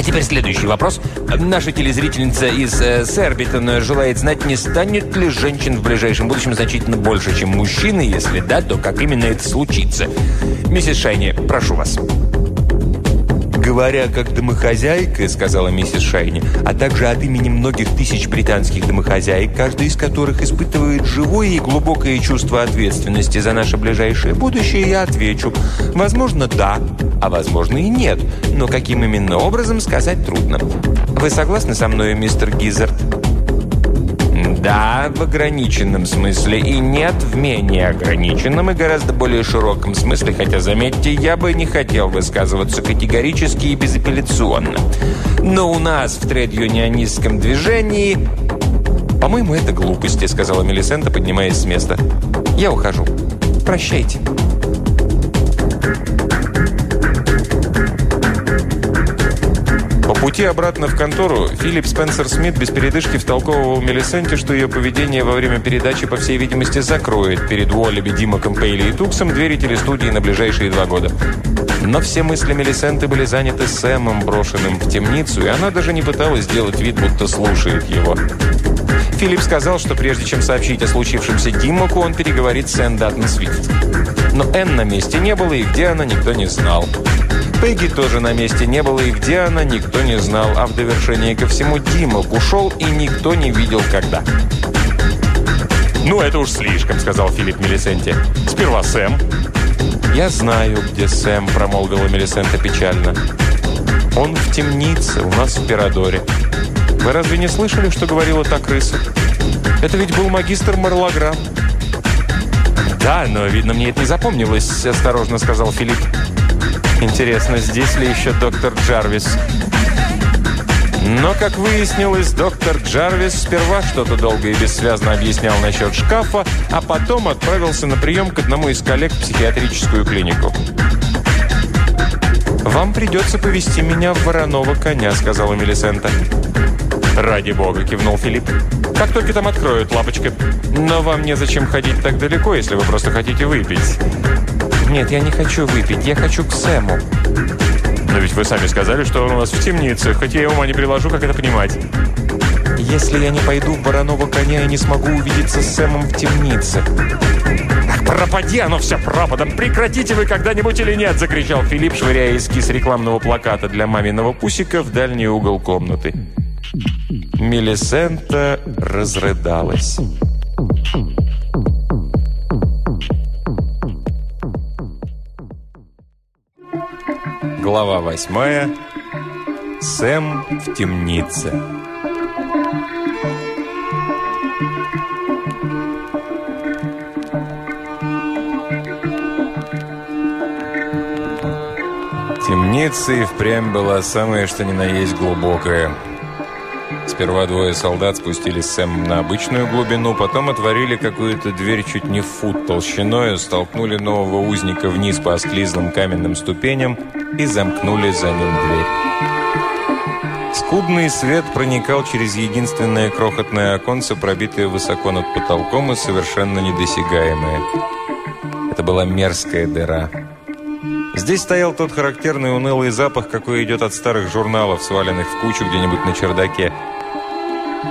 Теперь следующий вопрос. Наша телезрительница из э, Сербитона желает знать, не станет ли женщин в ближайшем будущем значительно больше, чем мужчины? Если да, то как именно это случится? Миссис Шайни, прошу вас. «Говоря как домохозяйка», — сказала миссис Шайни, «а также от имени многих тысяч британских домохозяек, каждая из которых испытывает живое и глубокое чувство ответственности за наше ближайшее будущее, я отвечу. Возможно, да, а возможно и нет. Но каким именно образом, сказать трудно. Вы согласны со мной, мистер Гизард?» Да, в ограниченном смысле, и нет в менее ограниченном и гораздо более широком смысле, хотя, заметьте, я бы не хотел высказываться категорически и безапелляционно. Но у нас в тред-юнионистском движении... «По-моему, это глупости», — сказала Мелисента, поднимаясь с места. «Я ухожу. Прощайте». Пути обратно в контору Филипп Спенсер Смит без передышки втолковывал Мелисенте, что ее поведение во время передачи, по всей видимости, закроет перед Уоллеби, Димаком, Пейли и Туксом двери телестудии на ближайшие два года. Но все мысли Мелисенты были заняты Сэмом, брошенным в темницу, и она даже не пыталась сделать вид, будто слушает его. Филипп сказал, что прежде чем сообщить о случившемся Димаку, он переговорит с Энн Даттон Свифт. Но Энн на месте не было, и где она, никто не знал. Пегги тоже на месте не было, и где она, никто не знал. А в довершение ко всему Димок ушел, и никто не видел, когда. «Ну, это уж слишком», — сказал Филипп Мелисенте. «Сперва Сэм». «Я знаю, где Сэм», — промолвила Мелисента печально. «Он в темнице, у нас в Пирадоре. Вы разве не слышали, что говорила та крыса? Это ведь был магистр Марлограм». «Да, но, видно, мне это не запомнилось», — осторожно сказал Филипп. Интересно, здесь ли еще доктор Джарвис? Но, как выяснилось, доктор Джарвис сперва что-то долго и бессвязно объяснял насчет шкафа, а потом отправился на прием к одному из коллег в психиатрическую клинику. «Вам придется повести меня в вороного коня», — сказала Мелисента. «Ради бога», — кивнул Филипп. «Как только там откроют, лапочка. Но вам незачем ходить так далеко, если вы просто хотите выпить». «Нет, я не хочу выпить. Я хочу к Сэму». «Но ведь вы сами сказали, что он у нас в темнице, хотя я ума не приложу, как это понимать». «Если я не пойду в вороного коня, я не смогу увидеться с Сэмом в темнице». «Ах, пропади оно все пропадом! Прекратите вы когда-нибудь или нет!» закричал Филипп, швыряя эскиз рекламного плаката для маминого пусика в дальний угол комнаты. Мелисента разрыдалась. Глава восьмая. Сэм в темнице. Темница и впрямь была самая что ни на есть глубокая. Сперва двое солдат спустились с Сэмом на обычную глубину, потом отворили какую-то дверь чуть не в фут толщиной, столкнули нового узника вниз по осклизлым каменным ступеням и замкнули за ним дверь. Скудный свет проникал через единственное крохотное оконце, пробитое высоко над потолком и совершенно недосягаемое. Это была мерзкая дыра. Здесь стоял тот характерный унылый запах, какой идет от старых журналов, сваленных в кучу где-нибудь на чердаке.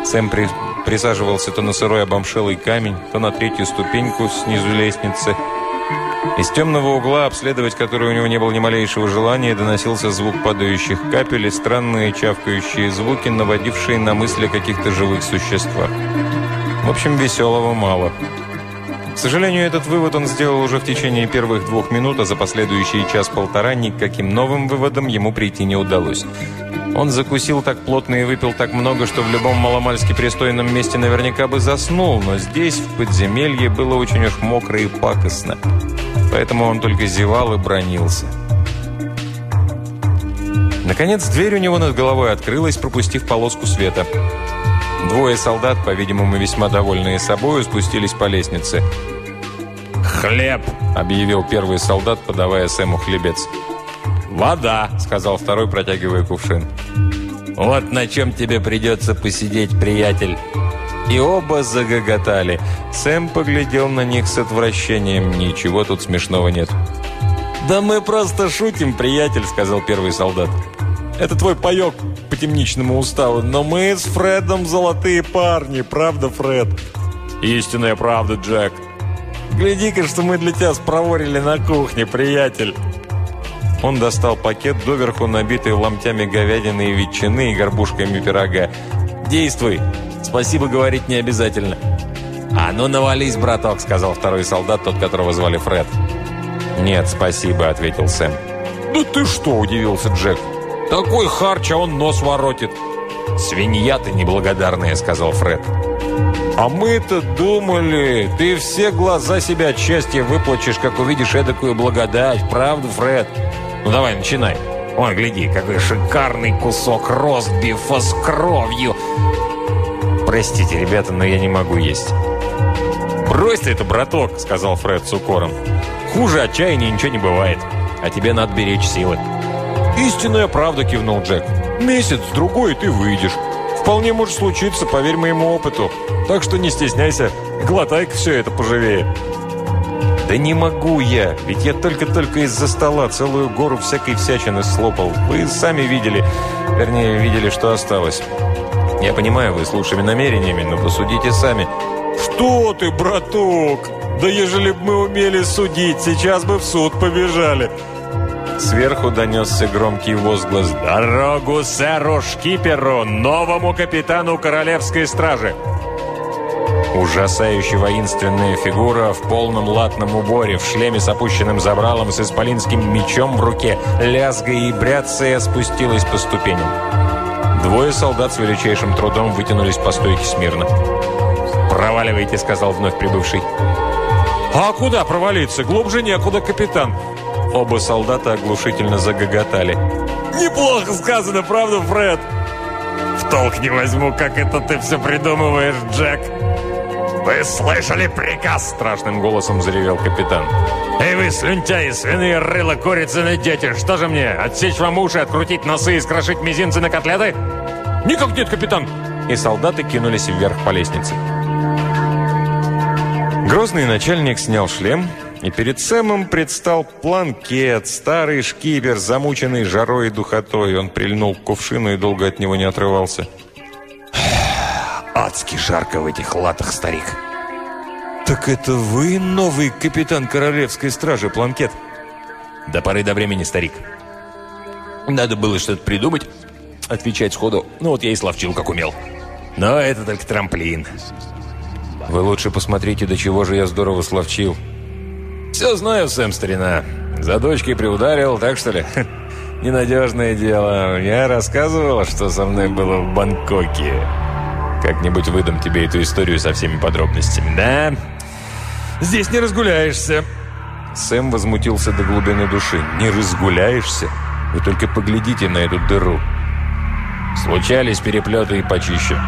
Сэм при... присаживался то на сырой обомшелый камень, то на третью ступеньку снизу лестницы. Из темного угла, обследовать который у него не было ни малейшего желания, доносился звук падающих капель и странные чавкающие звуки, наводившие на мысли о каких-то живых существах. В общем, веселого мало. К сожалению, этот вывод он сделал уже в течение первых двух минут, а за последующие час-полтора никаким новым выводом ему прийти не удалось. Он закусил так плотно и выпил так много, что в любом маломальски пристойном месте наверняка бы заснул, но здесь, в подземелье, было очень уж мокро и пакостно. Поэтому он только зевал и бронился. Наконец, дверь у него над головой открылась, пропустив полоску света. Двое солдат, по-видимому, весьма довольные собой, спустились по лестнице. «Хлеб!» – объявил первый солдат, подавая Сэму хлебец. «Вода!» – сказал второй, протягивая кувшин. «Вот на чем тебе придется посидеть, приятель!» И оба загоготали. Сэм поглядел на них с отвращением. Ничего тут смешного нет. «Да мы просто шутим, приятель», — сказал первый солдат. «Это твой паёк по темничному уставу, но мы с Фредом золотые парни, правда, Фред?» «Истинная правда, Джек». «Гляди-ка, что мы для тебя спроворили на кухне, приятель». Он достал пакет, доверху набитый ломтями говядины и ветчины и горбушками пирога. «Действуй! Спасибо говорить не обязательно». «А ну навались, браток», — сказал второй солдат, тот, которого звали Фред. «Нет, спасибо», — ответил Сэм. «Да ты что?» – удивился Джек. «Такой харч, а он нос воротит». «Свинья ты неблагодарная», – сказал Фред. «А мы-то думали, ты все глаза себя от счастья выплачешь, как увидишь эдакую благодать. Правда, Фред? Ну давай, начинай. Ой, гляди, какой шикарный кусок ростбифа с кровью!» «Простите, ребята, но я не могу есть». «Брось ты это, браток», — сказал Фред с укором. «Хуже отчаяния ничего не бывает, а тебе надо беречь силы». «Истинная правда», — кивнул Джек. «Месяц, другой, и ты выйдешь. Вполне может случиться, поверь моему опыту. Так что не стесняйся, глотай-ка все это поживее». «Да не могу я, ведь я только-только из-за стола целую гору всякой всячины слопал. Вы сами видели, вернее, видели, что осталось. Я понимаю, вы с лучшими намерениями, но посудите сами». «Что ты, браток? Да ежели бы мы умели судить, сейчас бы в суд побежали». Сверху донесся громкий возглас «Дорогу сэру Шкиперу, новому капитану Королевской стражи!» Ужасающе воинственная фигура в полном латном уборе, в шлеме с опущенным забралом, с исполинским мечом в руке, лязгая и бряцая, спустилась по ступеням. Двое солдат с величайшим трудом вытянулись по стойке смирно. «Проваливайте», — сказал вновь прибывший. «А куда провалиться? Глубже некуда, капитан». Оба солдата оглушительно загоготали. «Неплохо сказано, правда, Фред?» «В толк не возьму, как это ты все придумываешь, Джек!» «Вы слышали приказ?» – страшным голосом заревел капитан. «Эй вы, слюнтяи, свиные рыла, курицы на дети! Что же мне, отсечь вам уши, открутить носы и скрошить мизинцы на котлеты?» «Никак нет, капитан!» И солдаты кинулись вверх по лестнице. Грозный начальник снял шлем, и перед Сэмом предстал планкет, старый шкипер, замученный жарой и духотой. Он прильнул к кувшину и долго от него не отрывался. Адски жарко в этих латах, старик. «Так это вы новый капитан Королевской стражи, Планкет?» «До поры до времени, старик. Надо было что-то придумать, отвечать сходу. Ну вот я и словчил, как умел. Но это только трамплин». «Вы лучше посмотрите, до чего же я здорово словчил». «Все знаю, Сэм, старина. За дочкой приударил, так что ли?» [LAUGHS] «Ненадежное дело. Я рассказывал, что со мной было в Бангкоке». Как-нибудь выдам тебе эту историю со всеми подробностями. Да, здесь не разгуляешься. Сэм возмутился до глубины души. Не разгуляешься? Вы только поглядите на эту дыру. Случались переплеты и почище.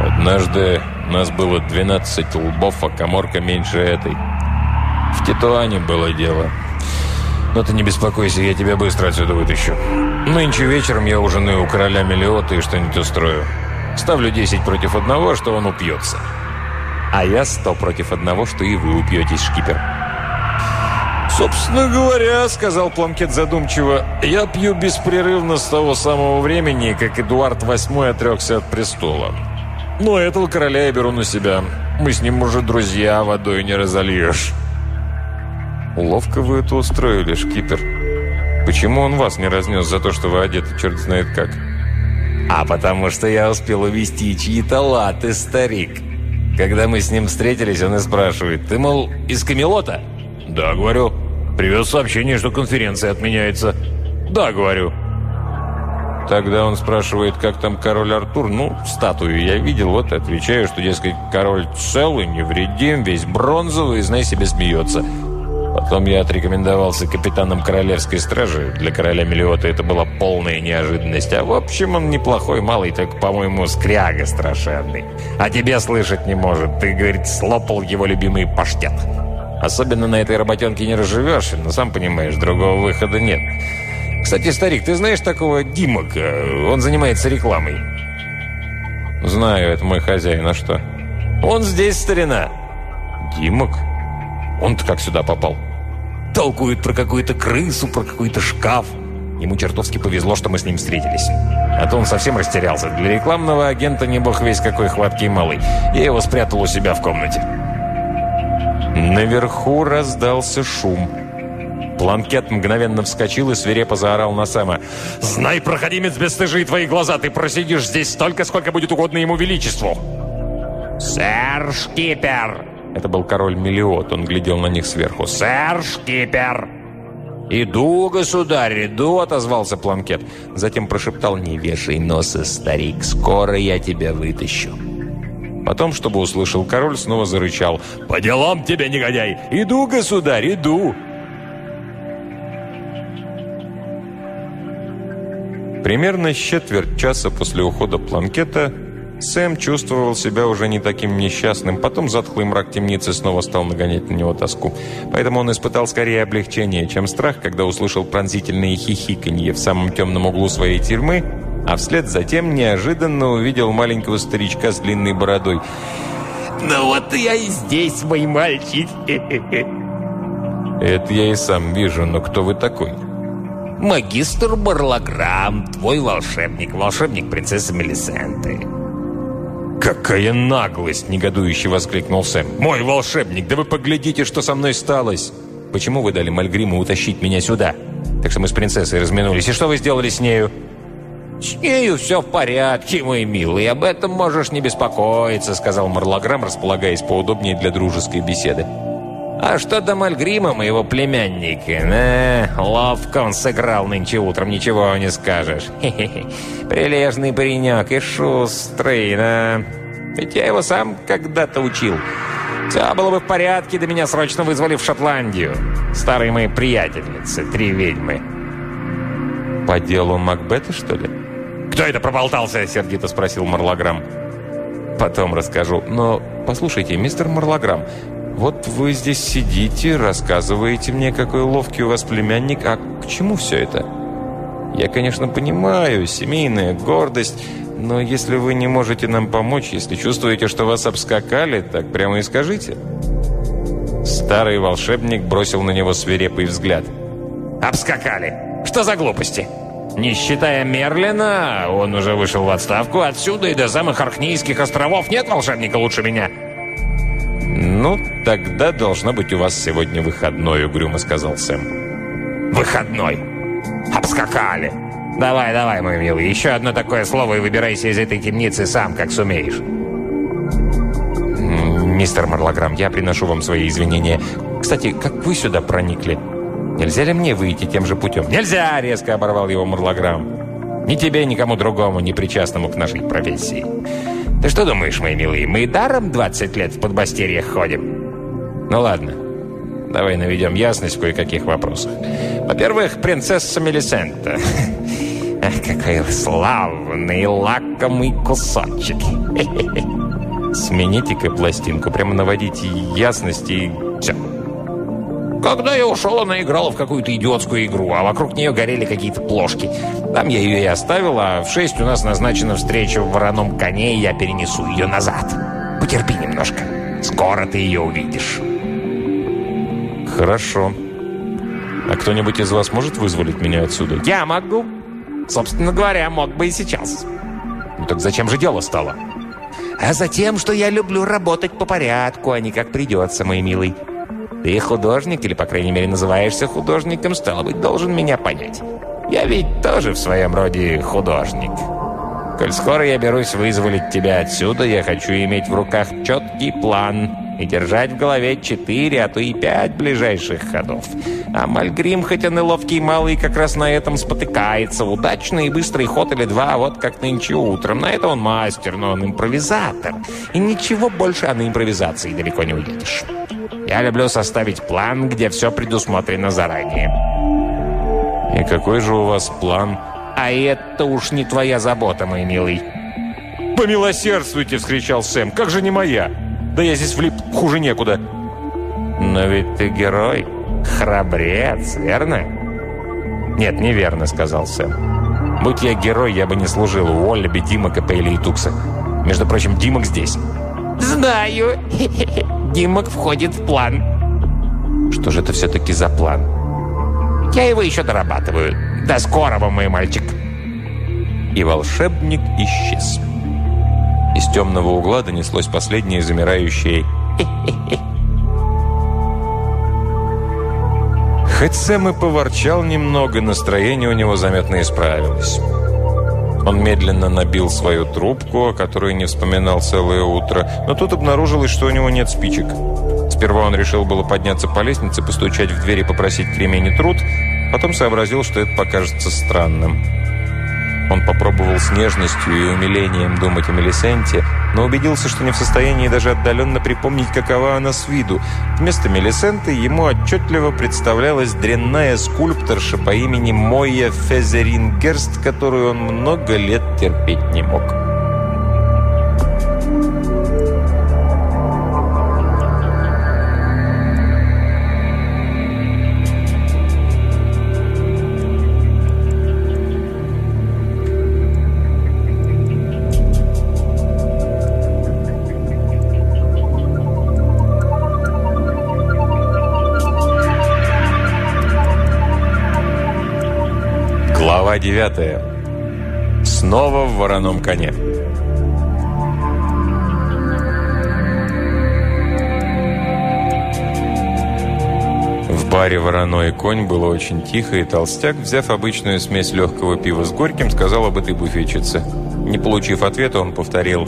Однажды у нас было 12 лбов, а коморка меньше этой. В Титуане было дело. Но ты не беспокойся, я тебя быстро отсюда вытащу. Нынче вечером я ужинаю у короля Мелиота и что-нибудь устрою. Ставлю 10 против одного, что он упьется. А я 100 против одного, что и вы упьетесь, шкипер. «Собственно говоря, — сказал Планкет задумчиво, — я пью беспрерывно с того самого времени, как Эдуард VIII отрекся от престола. Но этого короля я беру на себя. Мы с ним уже друзья, водой не разольешь». «Ловко вы это устроили, шкипер. Почему он вас не разнес за то, что вы одеты черт знает как?» А потому что я успел увести чьи-то латы, старик. Когда мы с ним встретились, он и спрашивает, «Ты, мол, из Камелота?» «Да, говорю. Привез сообщение, что конференция отменяется». «Да, говорю». Тогда он спрашивает, как там король Артур. Ну, статую я видел, вот отвечаю, что, дескать, король целый, невредим, весь бронзовый, знай себе, смеется. Потом я отрекомендовался капитаном королевской стражи. Для короля Мелиота это была полная неожиданность. А в общем, он неплохой малый, только, по-моему, скряга страшенный. А тебе слышать не может. Ты, говорит, слопал его любимый паштет. Особенно на этой работенке не разживешь, но сам понимаешь, другого выхода нет. Кстати, старик, ты знаешь такого Димака? Он занимается рекламой. Знаю, это мой хозяин, а что? Он здесь, старина. Димок? Он-то как сюда попал? Толкует про какую-то крысу, про какой-то шкаф. Ему чертовски повезло, что мы с ним встретились. А то он совсем растерялся. Для рекламного агента не бог весь какой хваткий малый. Я его спрятал у себя в комнате. Наверху раздался шум. Планкет мгновенно вскочил и свирепо заорал на Сэма. «Знай, проходимец, бесстыжие твои глаза! Ты просидишь здесь столько, сколько будет угодно ему величеству!» «Сэр Шкипер!» Это был король Мелиот, он глядел на них сверху. «Сэр Шкипер!» «Иду, государь, иду!» — отозвался Планкет. Затем прошептал «Не вешай носа, старик, скоро я тебя вытащу». Потом, чтобы услышал король, снова зарычал. «По делам тебе, негодяй! Иду, государь, иду!» Примерно с четверть часа после ухода Планкета Сэм чувствовал себя уже не таким несчастным. Потом затхлый мрак темницы снова стал нагонять на него тоску. Поэтому он испытал скорее облегчение, чем страх, когда услышал пронзительные хихиканье в самом темном углу своей тюрьмы, а вслед за тем неожиданно увидел маленького старичка с длинной бородой. «Ну вот я и здесь, мой мальчик!» «Это я и сам вижу, но кто вы такой?» «Магистр Барлаграм, твой волшебник, волшебник принцессы Мелисенты». «Какая наглость!» – негодующе воскликнул Сэм. «Мой волшебник, да вы поглядите, что со мной сталось! Почему вы дали Мальгриму утащить меня сюда? Так что мы с принцессой разминулись. И что вы сделали с нею?» «С нею все в порядке, мой милый, об этом можешь не беспокоиться», сказал Марлограмм, располагаясь поудобнее для дружеской беседы. «А что до Мальгрима, моего племянника? На, ловко он сыграл нынче утром, ничего не скажешь. Хе -хе -хе. Прилежный паренек и шустрый, да. Ведь я его сам когда-то учил. Все было бы в порядке, да меня срочно вызвали в Шотландию. Старые мои приятельницы, три ведьмы». «По делу Макбета, что ли?» «Кто это проболтался?» – сердито спросил Марлограмм. «Потом расскажу. Но послушайте, мистер Марлограмм, вот вы здесь сидите, рассказываете мне, какой ловкий у вас племянник, а к чему все это? Я, конечно, понимаю, семейная гордость, но если вы не можете нам помочь, если чувствуете, что вас обскакали, так прямо и скажите». Старый волшебник бросил на него свирепый взгляд. «Обскакали! Что за глупости?» Не считая Мерлина, он уже вышел в отставку. Отсюда и до самых Архнийских островов нет волшебника лучше меня. «Ну, тогда должно быть у вас сегодня выходной», — угрюмо сказал Сэм. «Выходной? Обскакали! Давай, давай, мой милый, еще одно такое слово и выбирайся из этой темницы сам, как сумеешь». «Мистер Марлограмм, я приношу вам свои извинения. Кстати, как вы сюда проникли?» Нельзя ли мне выйти тем же путем? Нельзя, резко оборвал его Мурлограмм. Ни тебе, ни кому другому, не причастному к нашей профессии. Ты что думаешь, мои милые, мы даром 20 лет в подмастерьях ходим? Ну ладно, давай наведем ясность в кое-каких вопросах. Во-первых, принцесса Мелисента. [LAUGHS] Ах, какой славный лакомый кусочек. [LAUGHS] Смените-ка пластинку, прямо наводите ясность и все. Когда я ушел, она играла в какую-то идиотскую игру, а вокруг нее горели какие-то плошки. Там я ее и оставил, а в шесть у нас назначена встреча в вороном коне, и я перенесу ее назад. Потерпи немножко. Скоро ты ее увидишь. Хорошо. А кто-нибудь из вас может вызволить меня отсюда? Я могу. Собственно говоря, мог бы и сейчас. Ну так зачем же дело стало? А за тем, что я люблю работать по порядку, а не как придется, мой милый. Ты художник, или, по крайней мере, называешься художником, стало быть, должен меня понять. Я ведь тоже в своем роде художник. Коль скоро я берусь вызволить тебя отсюда, я хочу иметь в руках четкий план и держать в голове четыре, а то и пять ближайших ходов. А Мальгрим, хоть он и ловкий малый, как раз на этом спотыкается. Удачный и быстрый ход или два, вот как нынче утром. На это он мастер, но он импровизатор. И ничего больше, а на импровизации далеко не уедешь. Я люблю составить план, где все предусмотрено заранее. И какой же у вас план? А это уж не твоя забота, мой милый. «Помилосердствуйте!» — вскричал Сэм. «Как же не моя? Да я здесь влип хуже некуда!» «Но ведь ты герой, храбрец, верно?» «Нет, неверно», — сказал Сэм. «Будь я герой, я бы не служил у Уоллеби, Димака, Пейли и Тукса. Между прочим, Димок здесь». «Знаю. [LAUGHS] Димок входит в план». «Что же это все-таки за план?» «Я его еще дорабатываю. До скорого, мой мальчик». И волшебник исчез. Из темного угла донеслось последнее замирающее [LAUGHS] Хоть Сэм и поворчал немного, настроение у него заметно исправилось. Он медленно набил свою трубку, о которой не вспоминал целое утро, но тут обнаружилось, что у него нет спичек. Сперва он решил было подняться по лестнице, постучать в дверь и попросить кремень и труд, потом сообразил, что это покажется странным. Он попробовал с нежностью и умилением думать о Мелисенте, но убедился, что не в состоянии даже отдаленно припомнить, какова она с виду. Вместо Мелисенты ему отчетливо представлялась дрянная скульпторша по имени Моя Фезерингерст, которую он много лет терпеть не мог. Глава 9. Снова в вороном коне. В баре «Вороной конь» было очень тихо, и толстяк, взяв обычную смесь легкого пива с горьким, сказал об этой буфетчице. Не получив ответа, он повторил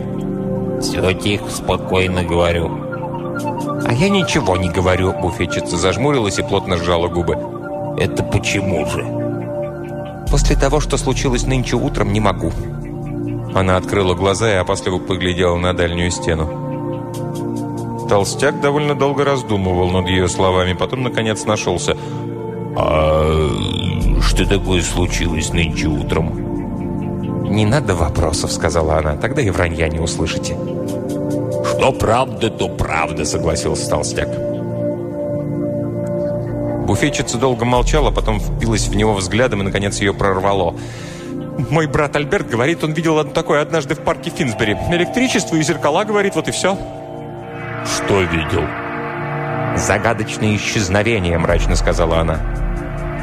«Все тихо, спокойно говорю». «А я ничего не говорю», — буфетчица зажмурилась и плотно сжала губы. «Это почему же?» После того, что случилось нынче утром, не могу». Она открыла глаза и опасливо поглядела на дальнюю стену. Толстяк довольно долго раздумывал над ее словами, потом, наконец, нашелся. «А что такое случилось нынче утром?» «Не надо вопросов», — сказала она, — «тогда и вранья не услышите». «Что правда, то правда», — согласился Толстяк. Буфетчица долго молчала, потом впилась в него взглядом и, наконец, ее прорвало. «Мой брат Альберт говорит, он видел такое однажды в парке Финсбери. Электричество и зеркала, говорит, вот и все». «Что видел?» «Загадочное исчезновение», — мрачно сказала она.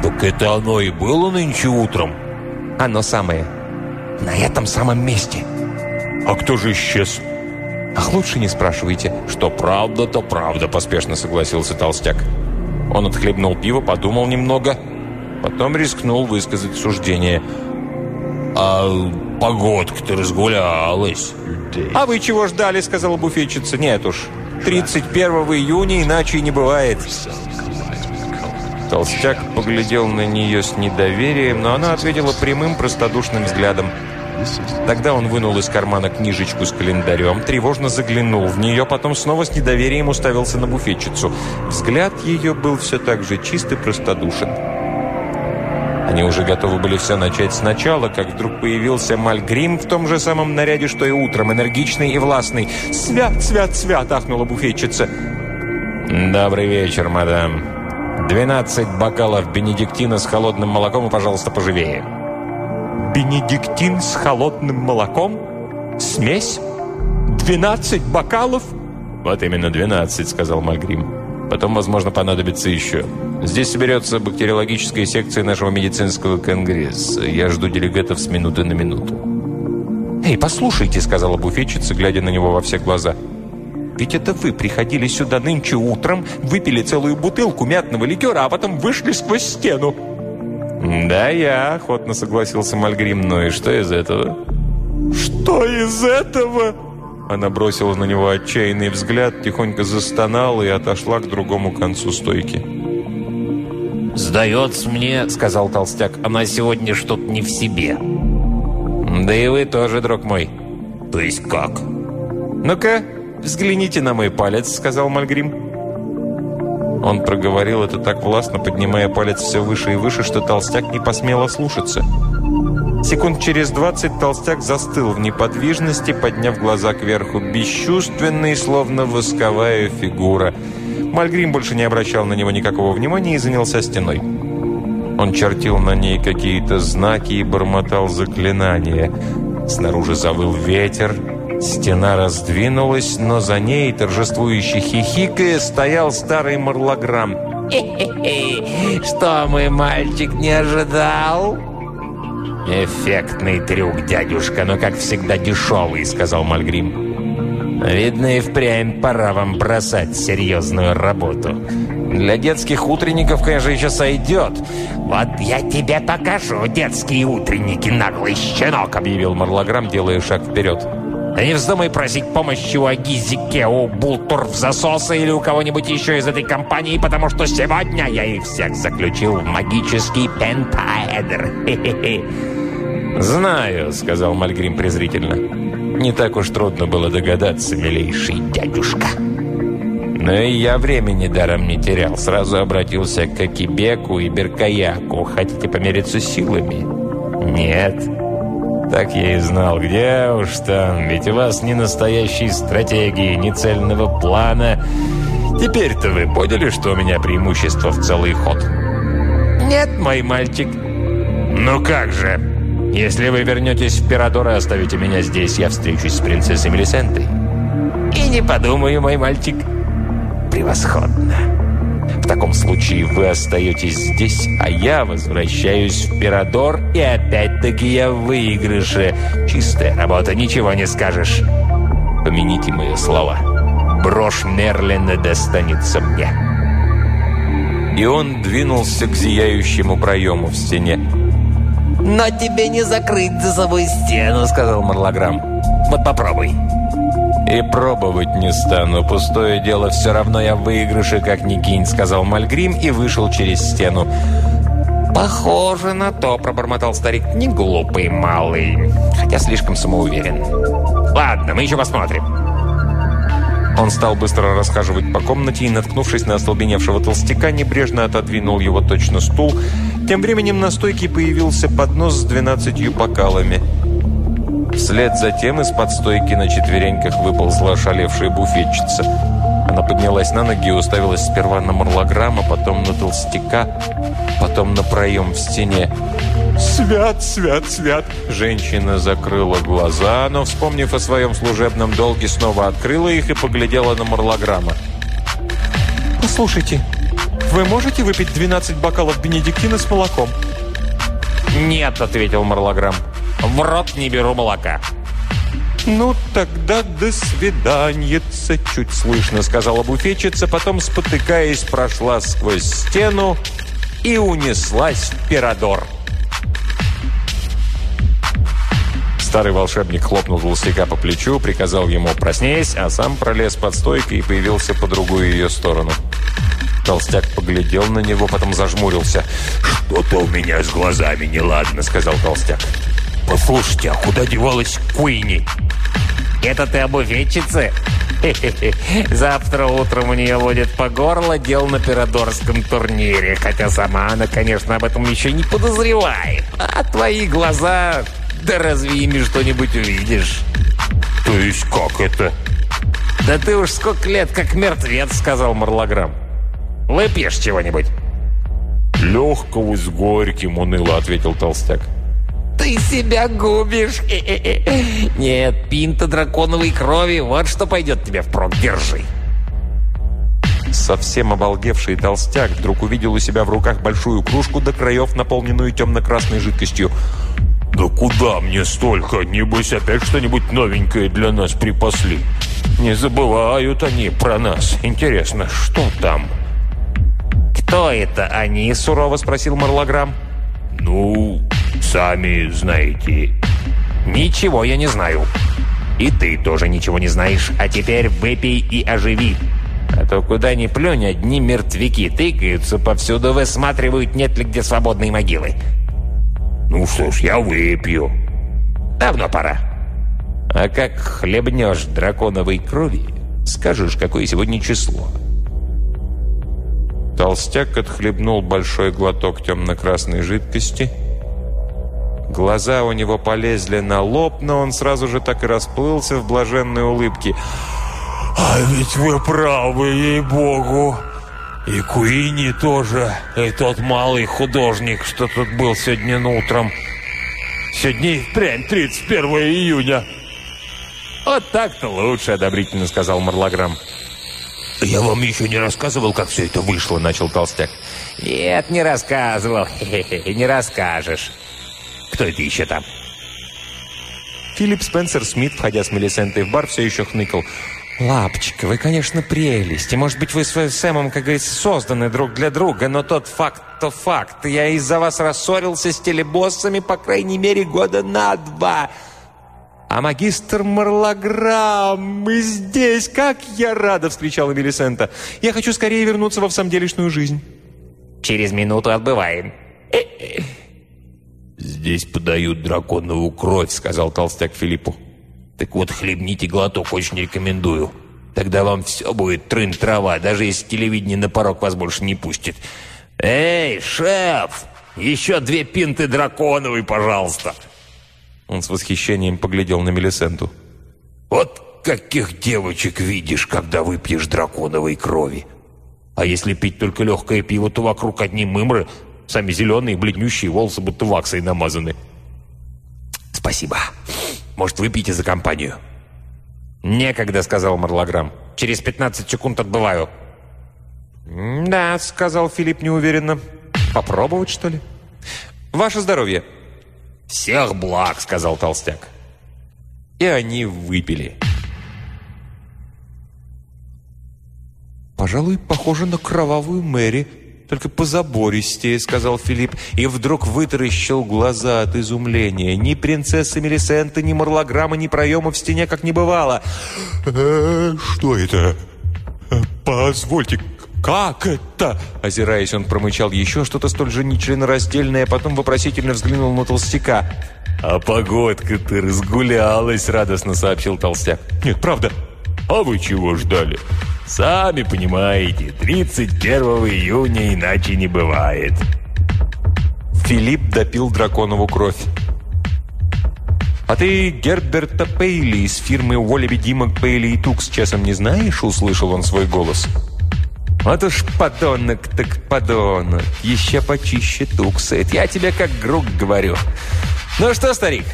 «Так это оно и было нынче утром?» «Оно самое. На этом самом месте». «А кто же исчез?» «Ах, лучше не спрашивайте». «Что правда, то правда», — поспешно согласился Толстяк. Он отхлебнул пиво, подумал немного, потом рискнул высказать суждение. «А погодка-то разгулялась». «А вы чего ждали?» — сказала буфетчица. «Нет уж, 31 июня иначе и не бывает». Толстяк поглядел на нее с недоверием, но она ответила прямым простодушным взглядом – Тогда он вынул из кармана книжечку с календарем, тревожно заглянул в нее, потом снова с недоверием уставился на буфетчицу. Взгляд ее был все так же чист и простодушен. Они уже готовы были все начать сначала, как вдруг появился Мальгрим в том же самом наряде, что и утром, энергичный и властный. «Свят, свят, свят!» – ахнула буфетчица. «Добрый вечер, мадам. Двенадцать бокалов бенедиктина с холодным молоком и, пожалуйста, поживее». Бенедиктин с холодным молоком? Смесь? Двенадцать бокалов?» «Вот именно двенадцать», — сказал Мальгрим. «Потом, возможно, понадобится еще. Здесь соберется бактериологическая секция нашего медицинского конгресса. Я жду делегатов с минуты на минуту». «Эй, послушайте», — сказала буфетчица, глядя на него во все глаза. «Ведь это вы приходили сюда нынче утром, выпили целую бутылку мятного ликера, а потом вышли сквозь стену». «Да, я», — охотно согласился Мальгрим. «Ну и что из этого?» «Что из этого?» Она бросила на него отчаянный взгляд, тихонько застонала и отошла к другому концу стойки. «Сдается мне», — сказал толстяк, — «она сегодня что-то не в себе». «Да и вы тоже, друг мой». «То есть как?» «Ну-ка, взгляните на мой палец», — сказал Мальгрим. Он проговорил это так властно, поднимая палец все выше и выше, что толстяк не посмел ослушаться. Секунд через двадцать толстяк застыл в неподвижности, подняв глаза кверху, бесчувственный, словно восковая фигура. Мальгрим больше не обращал на него никакого внимания и занялся стеной. Он чертил на ней какие-то знаки и бормотал заклинания. Снаружи завыл ветер, Стена раздвинулась, но за ней, торжествующий хихикая, стоял старый марлограмм. Что мой мальчик не ожидал?» «Эффектный трюк, дядюшка, но, как всегда, дешевый», — сказал Мальгрим. Видно, и впрямь пора вам бросать серьезную работу. Для детских утренников, конечно, еще сойдет. Вот я тебе покажу детские утренники, наглый щенок, объявил Марлограмм, делая шаг вперед. Да не вздумай просить помощи у Агизике, у Бултур в засоса или у кого-нибудь еще из этой компании, потому что сегодня я их всех заключил в магический пентаэдр. «Знаю», — сказал Мальгрим презрительно. «Не так уж трудно было догадаться, милейший дядюшка». Но и я времени даром не терял. Сразу обратился к Акибеку и Беркаяку. Хотите помериться силами? Нет. Так я и знал, где уж там. Ведь у вас ни настоящей стратегии, ни цельного плана. Теперь-то вы поняли, что у меня преимущество в целый ход? Нет, мой мальчик. Ну как же? Если вы вернетесь в Пирадор и оставите меня здесь, я встречусь с принцессой Мелисентой. И не подумаю, мой мальчик. Превосходно. В таком случае вы остаетесь здесь, а я возвращаюсь в Пирадор, и опять-таки я в выигрыше. Чистая работа, ничего не скажешь. Помяните мои слова. Брошь Мерлина достанется мне. И он двинулся к зияющему проему в стене. «Но тебе не закрыть за собой стену», — сказал Марлограмм. «Вот попробуй». «И пробовать не стану. Пустое дело, все равно я в выигрыше, как ни кинь», — сказал Мальгрим и вышел через стену. «Похоже на то», — пробормотал старик. «Не глупый малый, хотя слишком самоуверен». «Ладно, мы еще посмотрим». Он стал быстро расхаживать по комнате и, наткнувшись на остолбеневшего толстяка, небрежно отодвинул его точно стул. Тем временем на стойке появился поднос с двенадцатью бокалами — Вслед за тем из-под стойки на четвереньках выползла ошалевшая буфетчица. Она поднялась на ноги и уставилась сперва на марлограмма, потом на толстяка, потом на проем в стене. «Свят, свят, свят!» Женщина закрыла глаза, но, вспомнив о своем служебном долге, снова открыла их и поглядела на марлограмма. «Послушайте, вы можете выпить 12 бокалов бенедиктина с молоком?» «Нет», — ответил марлограмм. В рот не беру молока». «Ну, тогда до свиданьица», — чуть слышно сказала буфетчица, потом, спотыкаясь, прошла сквозь стену и унеслась в Пирадор. Старый волшебник хлопнул толстяка по плечу, приказал ему «проснись», а сам пролез под стойкой и появился по другую ее сторону. Толстяк поглядел на него, потом зажмурился. «Что-то у меня с глазами неладно», — сказал толстяк. «Послушайте, а куда девалась Куини?» «Это ты об увечице?» [LAUGHS] Завтра утром у нее будет по горло дел на пирадорском турнире, хотя сама она, конечно, об этом еще не подозревает. А твои глаза... Да разве ими что-нибудь увидишь? То есть как это? Да ты уж сколько лет как мертвец, сказал Марлограмм. Выпьешь чего-нибудь? Легкого с горьким, уныло ответил толстяк. Ты себя губишь. Нет, пинта драконовой крови, вот что пойдет тебе впрок. Держи. Совсем обалдевший толстяк вдруг увидел у себя в руках большую кружку до краев, наполненную темно-красной жидкостью. «Да куда мне столько? Небось, опять что-нибудь новенькое для нас припасли. Не забывают они про нас. Интересно, что там?» «Кто это они?» – сурово спросил Марлограмм. «Ну, сами знаете». «Ничего я не знаю. И ты тоже ничего не знаешь. А теперь выпей и оживи. А то куда ни плюнь, одни мертвяки тыкаются повсюду, высматривают, нет ли где свободной могилы». «Ну что ж, я выпью». «Давно пора». «А как хлебнешь драконовой крови, скажешь, какое сегодня число». Толстяк отхлебнул большой глоток темно-красной жидкости. Глаза у него полезли на лоб, но он сразу же так и расплылся в блаженной улыбке. «А ведь вы правы, ей-богу! И Куини тоже, и тот малый художник, что тут был сегодня утром. Сегодня и впрямь 31 июня!» «Вот так-то лучше», — одобрительно сказал Марлограмм. «Я вам еще не рассказывал, как все это вышло», — начал Толстяк. «Нет, не рассказывал. Хе -хе -хе, не расскажешь. Кто это еще там?» Филипп Спенсер Смит, входя с Мелисентой в бар, все еще хныкал. «Лапочка, вы, конечно, прелесть. И, может быть, вы с Сэмом, как говорится, созданы друг для друга, но тот факт, то факт. Я из-за вас рассорился с телебоссами, по крайней мере, года на два. А магистр Марлаграм, мы здесь! Как я рада!» — вскричала Мелисента. «Я хочу скорее вернуться во всамделишную жизнь». «Через минуту отбываем». «Здесь подают драконовую кровь», — сказал толстяк Филиппу. «Так вот, хлебните глоток, очень рекомендую. Тогда вам все будет трын-трава, даже если телевидение на порог вас больше не пустит. Эй, шеф, еще две пинты драконовой, пожалуйста!» Он с восхищением поглядел на Мелисенту. «Вот каких девочек видишь, когда выпьешь драконовой крови! А если пить только легкое пиво, то вокруг одни мымры, сами зеленые, бледнющие, волосы будто ваксой намазаны». «Спасибо. Может, выпьете за компанию?» «Некогда», — сказал Марлограмм. «Через 15 секунд отбываю». «Да», — сказал Филипп неуверенно. «Попробовать, что ли?» «Ваше здоровье!» «Всех благ!» — сказал толстяк. И они выпили. «Пожалуй, похоже на кровавую Мэри, только позабористее», — сказал Филипп, и вдруг вытаращил глаза от изумления. Ни принцессы Мелисенты, ни Марлограмма, ни проема в стене как не бывало. «Э, «Что это? Э, Позвольте, как это?» Озираясь, он промычал еще что-то столь же нечленораздельное, а потом вопросительно взглянул на толстяка. «А погодка-то разгулялась», — радостно сообщил толстяк. «Нет, правда». «А вы чего ждали?» «Сами понимаете, 31 июня иначе не бывает». Филипп допил драконову кровь. «А ты Герберта Пейли из фирмы Уоллеби Димок Пейли и Тукс часом не знаешь?» — услышал он свой голос. «Вот уж подонок так подонок, еще почище Тукса. Это я тебе как друг говорю. Ну что, старик,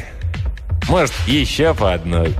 может, еще по одной?»